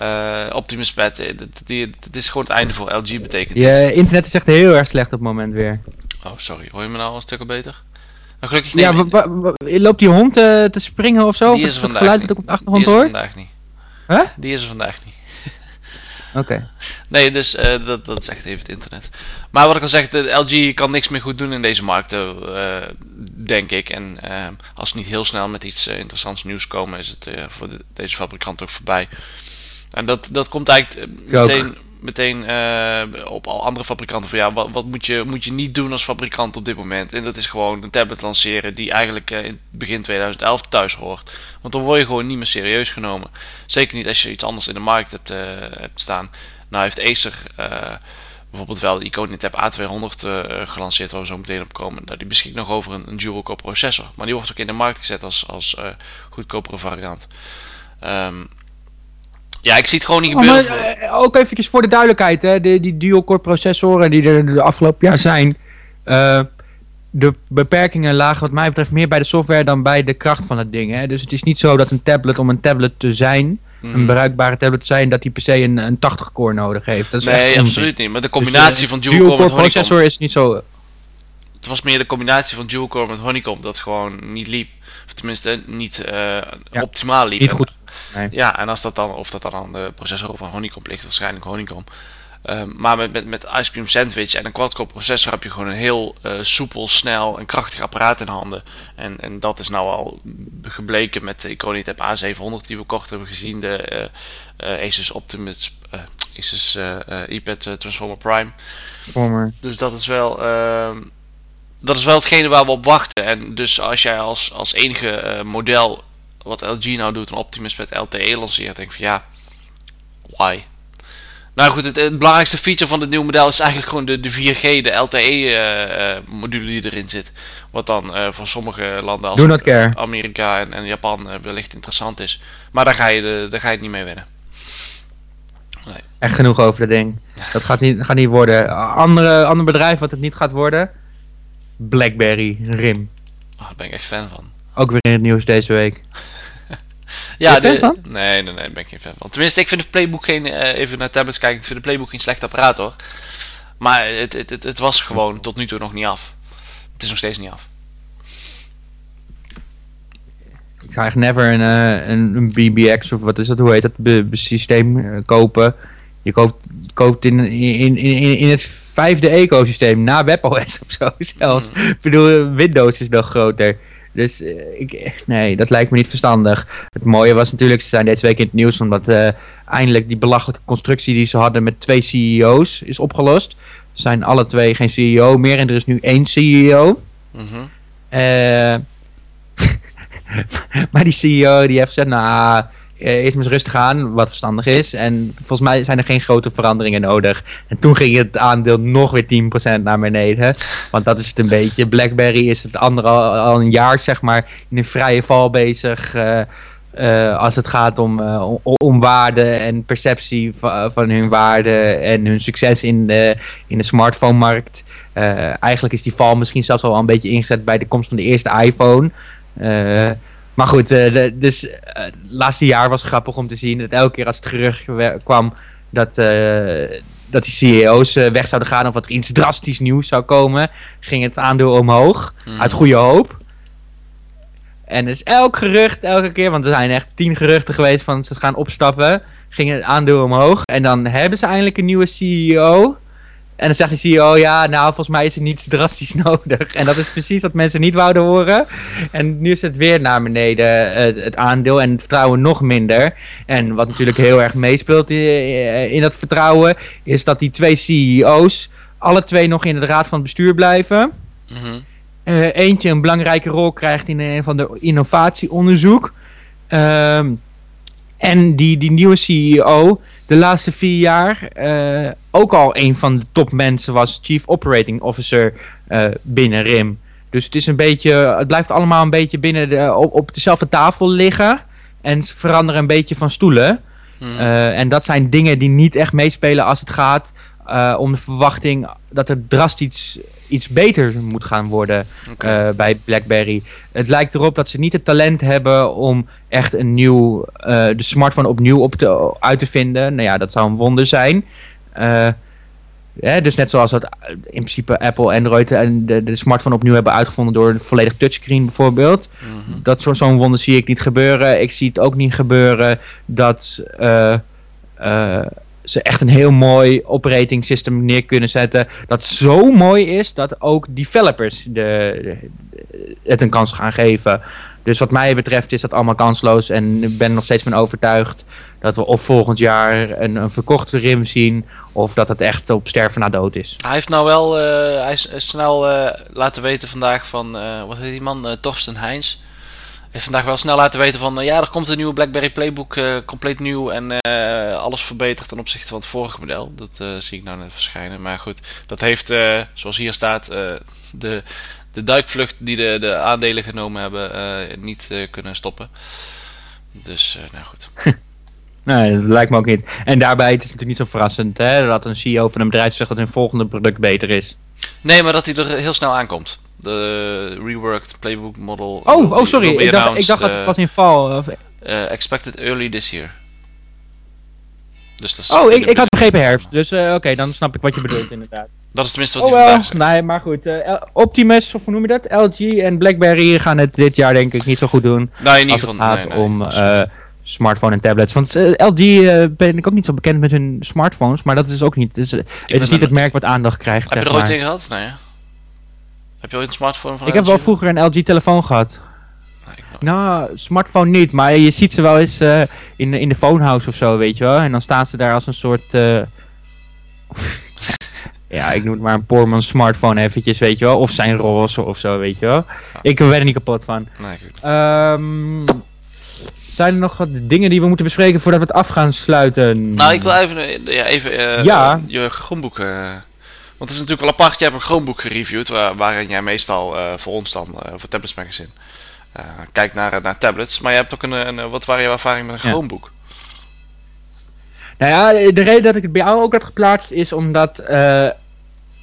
uh, Optimus Pad, het is gewoon het einde voor LG betekent.
Je internet is echt heel erg slecht op het moment weer.
Oh, sorry. Hoor je me nou een stuk beter?
Nou, gelukkig ja, loopt die hond uh, te springen of zo? Die is er vandaag geluid dat ik op de achtergrond hoor?
Die is er vandaag niet.
Huh?
Die is er vandaag niet.
Oké.
Nee, dus uh, dat, dat is echt even het internet. Maar wat ik al zeg, de LG kan niks meer goed doen in deze markt, uh, denk ik. En als ze niet heel snel met iets interessants nieuws komen, is het voor de, deze fabrikant ook voorbij. En dat, dat komt eigenlijk meteen meteen uh, op al andere fabrikanten van ja, wat, wat moet, je, moet je niet doen als fabrikant op dit moment? En dat is gewoon een tablet lanceren die eigenlijk uh, in begin 2011 thuis hoort. Want dan word je gewoon niet meer serieus genomen. Zeker niet als je iets anders in de markt hebt, uh, hebt staan. Nou heeft Acer bijvoorbeeld wel de Iconia Tab A200 gelanceerd waar we zo meteen op komen. Nou, die beschikt nog over een, een dual-core processor. Maar die wordt ook in de markt gezet als, als goedkopere variant. Um, ja, ik zie het gewoon niet oh, gebeuren. maar,
uh, ook even voor de duidelijkheid, hè, de, die dual-core processoren die er de afgelopen jaar zijn. Uh, de beperkingen lagen wat mij betreft meer bij de software dan bij de kracht van het ding. Hè. Dus het is niet zo dat een tablet om een tablet te zijn, een mhm. bruikbare tablet te zijn, dat die per se een, een 80-core nodig heeft. Dat is
nee, absoluut niet. Maar de combinatie dus, van dual met
processor is niet zo...
Het was meer de combinatie van dual-core met Honeycomb dat gewoon niet liep. Of tenminste, niet uh, optimaal liep.
Niet goed.
Nee. Ja, en als dat dan, of dat dan aan de processor van Honeycomb ligt, waarschijnlijk Honeycomb. Um, maar met, met, met Ice Cream Sandwich en een quad-core processor heb je gewoon een heel uh, soepel, snel en krachtig apparaat in handen. En, en dat is nou al gebleken met de Iconia Tab A700 die we kort hebben gezien. De uh, Asus Optimus, Asus iPad Transformer Prime.
Transformer.
Dus dat is wel ehm, dat is wel hetgene waar we op wachten. En dus als jij als, als enige uh, model wat LG nou doet, een Optimus met LTE lanceert, denk ik van ja, why? Nou goed, het, het, belangrijkste feature van het nieuwe model is eigenlijk gewoon de, de 4G, de LTE-module uh, die erin zit. Wat dan uh, voor sommige landen als Amerika en, en Japan wellicht interessant is. Maar daar ga je, de, daar ga je het niet mee winnen.
Nee. Echt genoeg over dat ding. Dat gaat niet, gaat niet worden. Andere, ander bedrijf wat het niet gaat worden Blackberry RIM.
Oh, daar ben ik echt fan van.
Ook weer in het nieuws deze week.
ja, ben je fan van? Nee, nee, nee, daar ben ik geen fan van. Tenminste, ik vind de Playbook geen, uh, even naar tablets kijken, ik vind de Playbook geen slecht apparaat hoor. Maar het, het, het, het, was gewoon tot nu toe nog niet af. Het is nog steeds niet af.
Ik zou echt never een, uh, een, een, BBX of wat is dat, hoe heet dat, systeem uh, kopen. Je koopt, koopt in, in, in, in het vijfde ecosysteem na WebOS of zo zelfs. Mm. Ik bedoel, Windows is nog groter. Dus uh, ik, nee, dat lijkt me niet verstandig. Het mooie was natuurlijk, ze zijn deze week in het nieuws omdat uh, eindelijk die belachelijke constructie die ze hadden met twee CEO's is opgelost. Ze zijn alle twee geen CEO meer en er is nu één CEO. Mm -hmm. uh, maar die CEO die heeft gezegd, nou, eerst maar eens rustig aan, wat verstandig is. En volgens mij zijn er geen grote veranderingen nodig. En toen ging het aandeel nog weer 10% naar beneden. Want dat is het een beetje. BlackBerry is het andere al, een jaar, zeg maar, in een vrije val bezig. Uh, uh, als het gaat om, om, waarde en perceptie van, van, hun waarde en hun succes in de, in de smartphone-markt. eigenlijk is die val misschien zelfs al een beetje ingezet bij de komst van de eerste iPhone. Maar goed, uh, dus het laatste jaar was grappig om te zien dat elke keer als het gerucht kwam dat, uh, dat die CEO's weg zouden gaan of dat er iets drastisch nieuws zou komen, ging het aandeel omhoog. Mm. Uit goede hoop. En dus elk gerucht, elke keer, want er zijn echt tien geruchten geweest van ze gaan opstappen, ging het aandeel omhoog. En dan hebben ze eindelijk een nieuwe CEO. En dan zegt de CEO, ja, nou, volgens mij is er niets drastisch nodig. En dat is precies wat mensen niet wouden horen. En nu is het weer naar beneden, uh, het aandeel, en het vertrouwen nog minder. En wat natuurlijk heel erg meespeelt in, eh, in dat vertrouwen, is dat die twee CEO's alle twee nog in de raad van het bestuur blijven. Mm uh, eentje een belangrijke rol krijgt in een van de innovatieonderzoek. Ehm en die, die nieuwe CEO, de laatste vier jaar, uh, ook al een van de topmensen was Chief Operating Officer uh, binnen RIM. Dus het, is een beetje, het blijft allemaal een beetje binnen de, op, op dezelfde tafel liggen. En ze veranderen een beetje van stoelen. Hmm. en dat zijn dingen die niet echt meespelen als het gaat om de verwachting dat er drastisch iets beter moet gaan worden bij BlackBerry. Het lijkt erop dat ze niet het talent hebben om echt een nieuw, de smartphone opnieuw op te, uit te vinden. Nou ja, dat zou een wonder zijn. Dus net zoals dat in principe Apple, Android en de, de smartphone opnieuw hebben uitgevonden door een volledig touchscreen bijvoorbeeld. Mhm. Dat soort zo'n wonder zie ik niet gebeuren. Ik zie het ook niet gebeuren dat uh, ze echt een heel mooi operating system neer kunnen zetten. Dat zo mooi is dat ook developers de, het een kans gaan geven. Dus wat mij betreft is dat allemaal kansloos. En ik ben er nog steeds van overtuigd dat we of volgend jaar een, een verkochte rim zien. Of dat het echt op sterven na dood is.
Hij heeft nou wel, uh, hij is snel uh, laten weten vandaag van, uh, wat heet die man, Torsten Heijns. Heeft vandaag wel snel laten weten van, ja er komt een nieuwe BlackBerry Playbook, compleet nieuw en alles verbeterd ten opzichte van het vorige model. Dat zie ik nou net verschijnen. Maar goed, dat heeft, zoals hier staat, de, de duikvlucht die de, de aandelen genomen hebben niet kunnen stoppen. Dus, nou goed.
Nee, dat lijkt me ook niet. En daarbij het is het natuurlijk niet zo verrassend hè, dat een CEO van een bedrijf zegt dat hun volgende product beter is.
Nee, maar dat hij er heel snel aankomt. De reworked playbook model.
Oh, oh sorry. Ik dacht, ik dacht dat het pas in val.
Uh, expected early this year.
Dus dat is oh, ik, ik had begrepen herfst. Dus uh, oké, dan snap ik wat je bedoelt inderdaad.
Dat is tenminste wat oh, hij vandaag zegt.
Nee, maar goed. Uh, Optimus, of hoe noem je dat? LG en BlackBerry gaan het dit jaar denk ik niet zo goed doen.
Nee, in ieder geval.
Het gaat nee, nee, om smartphone en tablets. Want uh, eh, LG uh, eh, ben ik ook niet zo bekend met hun smartphones, maar dat is ook niet. Dus, het is niet het merk wat aandacht krijgt.
Heb je er ooit in gehad? Nee. Heb je ooit een smartphone van
Ik heb wel vroeger een LG telefoon gehad. nou, smartphone niet, maar je ziet ze wel eens in, in de phonehouse of zo, weet je wel. En dan staan ze daar als een soort... ja, ik noem het maar een Poorman smartphone eventjes, weet je wel. Of zijn roze of zo, weet je wel. Ik ben er niet kapot van. Nee, goed. Um, zijn er nog wat dingen die we moeten bespreken voordat we het af gaan sluiten?
Nou, ik wil even, eh, ja, even uh, ja. je Chromebook... Uh, want het is natuurlijk wel apart, je hebt een Chromebook gereviewd... Waar, waarin jij meestal uh, voor ons dan, voor Tablets Magazine... kijkt naar, naar tablets. Maar je hebt ook een, een wat waren jouw ervaring met een Chromebook?
Nou ja, de reden dat ik het bij jou ook had geplaatst is omdat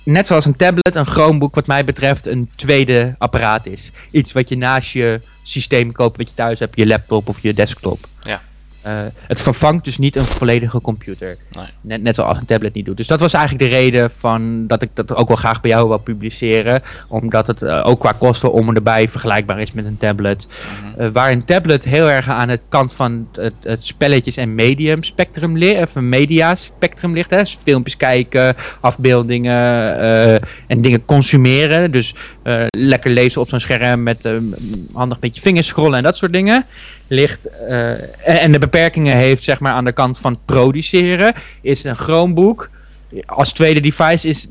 net zoals een tablet, een Chromebook wat mij betreft een tweede apparaat is. Iets wat je naast je systeem koopt wat je thuis hebt, je laptop of je desktop.
Ja.
Uh, het vervangt dus niet een volledige computer. Nee. Net, net zoals een tablet niet doet. Dus dat was eigenlijk de reden van dat ik dat ook wel graag bij jou wil publiceren. Omdat het uh, ook qua kosten om en erbij vergelijkbaar is met een tablet. Mm -hmm. uh, waar een tablet heel erg aan het kant van het, het spelletjes en medium spectrum ligt. Of media spectrum ligt. Hè? Dus filmpjes kijken, afbeeldingen en dingen consumeren. Dus lekker lezen op zo'n scherm met handig met je vingers scrollen en dat soort dingen ligt uh, en de beperkingen heeft zeg maar aan de kant van produceren, is een Chromebook als tweede device is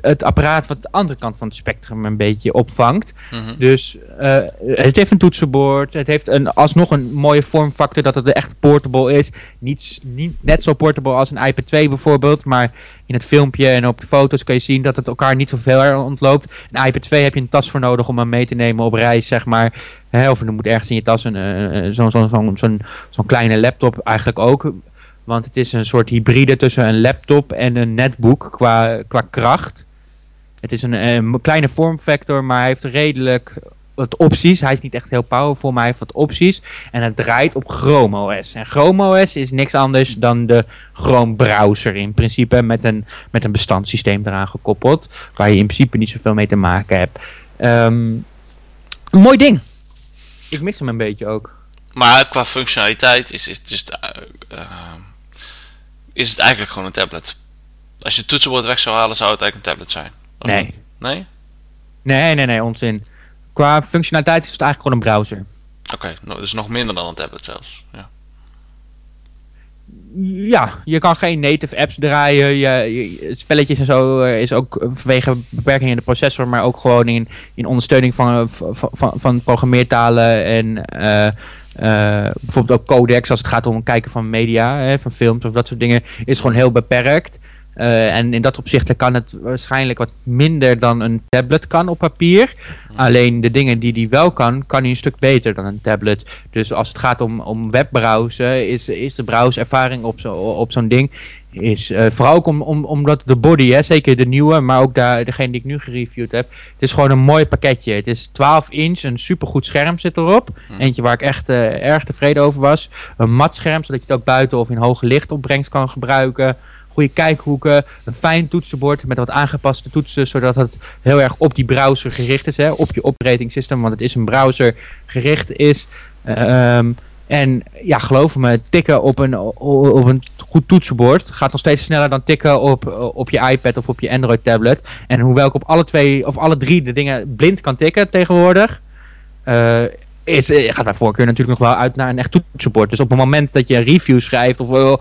het apparaat wat de andere kant van het spectrum een beetje opvangt. Mhm. Dus uh, het heeft een toetsenbord. Het heeft een, alsnog een mooie vormfactor dat het echt portable is. Niet, niet net zo portable als een iPad 2 bijvoorbeeld. Maar in het filmpje en op de foto's kun je zien dat het elkaar niet zoveel ontloopt. Een iPad 2 heb je een tas voor nodig om hem mee te nemen op reis, zeg maar. Of er moet ergens in je tas zo'n zo, zo, zo, zo, zo'n kleine laptop eigenlijk ook. Want het is een soort hybride tussen een laptop en een netbook qua, qua kracht. Het is een, kleine vormfactor, maar hij heeft redelijk wat opties. Hij is niet echt heel powerful, maar hij heeft wat opties. En het draait op Chrome OS. En Chrome OS is niks anders dan de Chrome browser in principe. Met een, met een bestandssysteem eraan gekoppeld. Waar je in principe niet zoveel mee te maken hebt. Um, een mooi ding. Ik mis hem een beetje ook.
Maar qua functionaliteit is, is, is, uh, is het eigenlijk gewoon een tablet. Als je het toetsenbord weg zou halen, zou het eigenlijk een tablet zijn.
nee.
Nee?
Nee, nee, nee, onzin. Qua functionaliteit is het eigenlijk gewoon een browser.
Oké, nou, dus nog minder dan een tablet zelfs. Ja.
Ja, je kan geen native apps draaien. Je, spelletjes en zo eh, is ook vanwege beperkingen in de processor, maar ook gewoon in, in ondersteuning van, van, van, van programmeertalen en uh, bijvoorbeeld ook codex als het gaat om het kijken van media, hè, van films of dat soort dingen, is gewoon heel beperkt. En in dat opzicht kan het waarschijnlijk wat minder dan een tablet kan op papier. Alleen de dingen die hij wel kan, kan hij een stuk beter dan een tablet. Dus als het gaat om, om webbrowsen, is, is de browservaring op, zo, op zo'n ding is uh, vooral ook om, om, omdat de body, hè, zeker de nieuwe, maar ook de, degene die ik nu gereviewd heb. Het is gewoon een mooi pakketje. Het is 12 inch, een supergoed scherm zit erop. Hm. Eentje waar ik echt uh, erg tevreden over was. Een mat scherm, zodat je het ook buiten of in hoge lichtopbrengst kan gebruiken. Goede kijkhoeken, een fijn toetsenbord met wat aangepaste toetsen, zodat het heel erg op die browser gericht is, hè, op je operating system, want het is een browser gericht is. Uh, en ja, geloof me, tikken op een, op een goed toetsenbord gaat nog steeds sneller dan tikken op, op je iPad of op je Android tablet. En hoewel ik op alle twee of alle drie de dingen blind kan tikken tegenwoordig, uh, is, uh, gaat mijn voorkeur natuurlijk nog wel uit naar een echt toetsenbord. Dus op het moment dat je een review schrijft of, uh,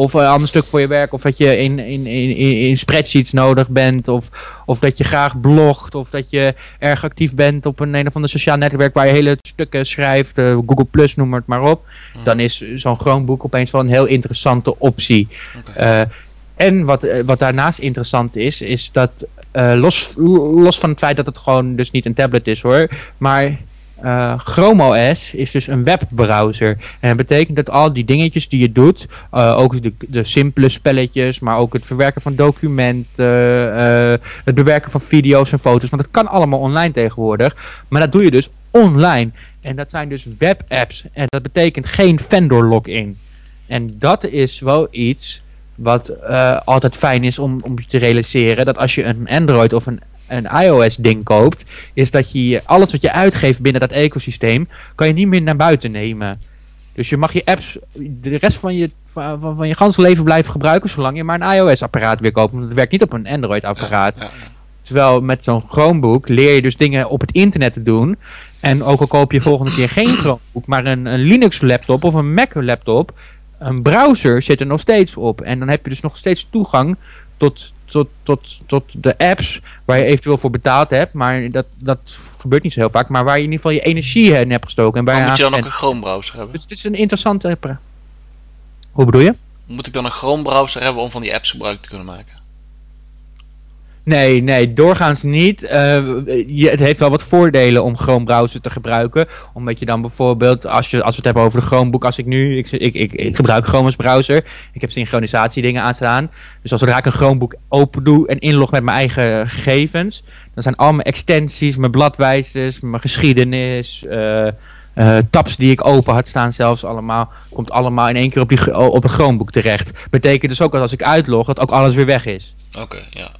of, een ander stuk voor je werk, of dat je in, in, in, in spreadsheets nodig bent, of, of dat je graag blogt, of dat je erg actief bent op een een of ander sociaal netwerk waar je hele stukken schrijft, uh, Google Plus noem het maar op, hmm. dan is zo'n Chromebook opeens wel een heel interessante optie. Okay. en wat, wat daarnaast interessant is, is dat los, los van het feit dat het gewoon dus niet een tablet is hoor, maar uh, Chrome OS is dus een webbrowser. En dat betekent dat al die dingetjes die je doet, uh, ook de, de simpele spelletjes, maar ook het verwerken van documenten, uh, het bewerken van video's en foto's, want het kan allemaal online tegenwoordig. Maar dat doe je dus online. En dat zijn dus webapps. En dat betekent geen vendor login. En dat is wel iets wat altijd fijn is om, om te realiseren. Dat als je een Android of een een iOS-ding koopt, is dat je alles wat je uitgeeft binnen dat ecosysteem, kan je niet meer naar buiten nemen. Dus je mag je apps de rest van je, van, van je ganse leven blijven gebruiken, zolang je maar een iOS-apparaat weer koopt. Want het werkt niet op een Android-apparaat. Terwijl met zo'n Chromebook leer je dus dingen op het internet te doen. En ook al koop je volgende keer geen Chromebook, maar een, een Linux-laptop of een Mac-laptop, een browser zit er nog steeds op. En dan heb je dus nog steeds toegang tot, tot, tot, tot de apps waar je eventueel voor betaald hebt. Maar dat, dat gebeurt niet zo heel vaak. Maar waar je in ieder geval je energie in hebt gestoken. En
waar moet je dan ook een Chrome browser hebben?
Dus het is een interessante... Hoe bedoel je?
Moet ik dan een Chrome browser hebben om van die apps gebruik te kunnen maken?
Nee, nee, doorgaans niet. Uh, je, het heeft wel wat voordelen om Chrome browser te gebruiken. Omdat je dan bijvoorbeeld, als, je, als we het hebben over de Chromebook, als ik nu, ik, ik, ik, ik gebruik Chrome als browser. Ik heb synchronisatie dingen aanstaan. Dus als ik een Chromebook open doe en inlog met mijn eigen gegevens, dan zijn al mijn extensies, mijn bladwijzers, mijn geschiedenis, uh, uh, tabs die ik open had staan zelfs allemaal, komt allemaal in één keer op, die, op een Chromebook terecht. Betekent dus ook dat als ik uitlog, dat ook alles weer weg is.
Oké, ja.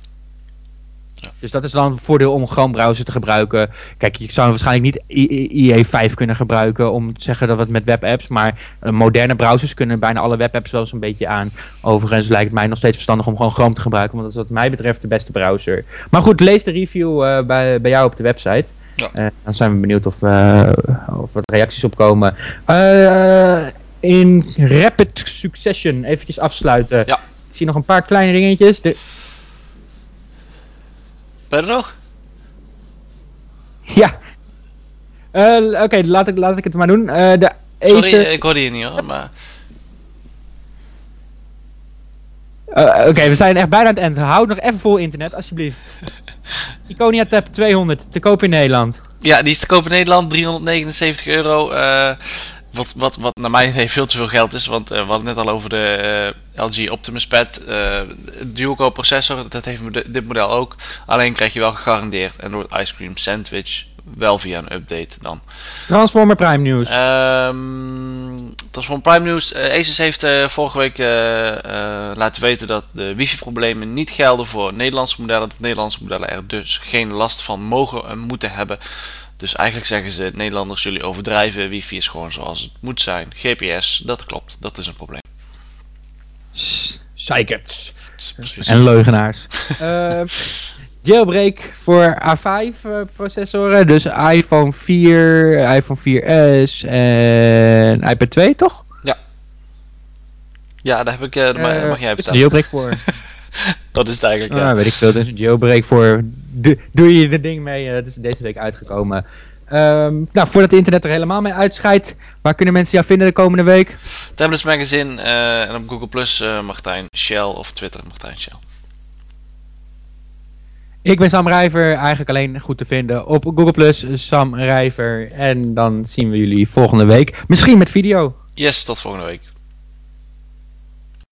Dus dat is dan een voordeel om gewoon browser te gebruiken. Kijk, je zou waarschijnlijk niet IE5 kunnen gebruiken om te zeggen dat we het met webapps, maar uh, moderne browsers kunnen bijna alle webapps wel eens een beetje aan. Overigens lijkt het mij nog steeds verstandig om gewoon Chrome te gebruiken, want dat is wat mij betreft de beste browser. Maar goed, lees de review uh, bij, bij jou op de website. Ja. Uh, dan zijn we benieuwd of, of er reacties op komen. in rapid succession, eventjes afsluiten. Ja. Ik zie nog een paar kleine dingetjes. De
ben nog?
Ja. Uh, Oké, laat, ik, laat ik het maar doen. Uh, de
Sorry, ik hoorde je niet hoor, maar...
Uh, Oké, we zijn echt bijna aan het eind. Houd nog even vol internet, alsjeblieft. Iconia Tab 200, te koop in Nederland.
Ja, die is te koop in Nederland, 379 euro. Wat, wat, wat naar mij veel te veel geld is, want uh, we hadden net al over de uh, LG Optimus Pad. Uh, dual-core processor, dat heeft dit model ook. Alleen krijg je wel gegarandeerd Android Ice Cream Sandwich. Wel via een update dan.
Transformer Prime News.
Um, Transformer Prime News. Asus heeft vorige week laten weten dat de wifi-problemen niet gelden voor Nederlandse modellen. Dat Nederlandse modellen er dus geen last van mogen en moeten hebben. Dus eigenlijk zeggen ze, Nederlanders, jullie overdrijven. Wifi is gewoon zoals het moet zijn. GPS, dat klopt. Dat is een probleem.
Zeikers. En leugenaars. uh, jailbreak voor A5 uh, processoren. Dus iPhone 4, iPhone 4S en iPad 2, toch?
Ja. Ja, daar heb ik, uh, mag, mag jij even
staan. Jailbreak voor.
dat is het eigenlijk, ja.
Ah, weet ik veel. Dus jailbreak voor... Doe, je er ding mee. Het is deze week uitgekomen. Um, nou, voordat het internet er helemaal mee uitscheidt, waar kunnen mensen jou vinden de komende week?
Tablets Magazine uh, en op Google Plus uh, Martijn Shell of Twitter Martijn Shell.
Ik ben Sam Rijver, eigenlijk alleen goed te vinden op Google Plus, Sam Rijver. En dan zien we jullie volgende week. Misschien met video.
Yes, tot volgende week.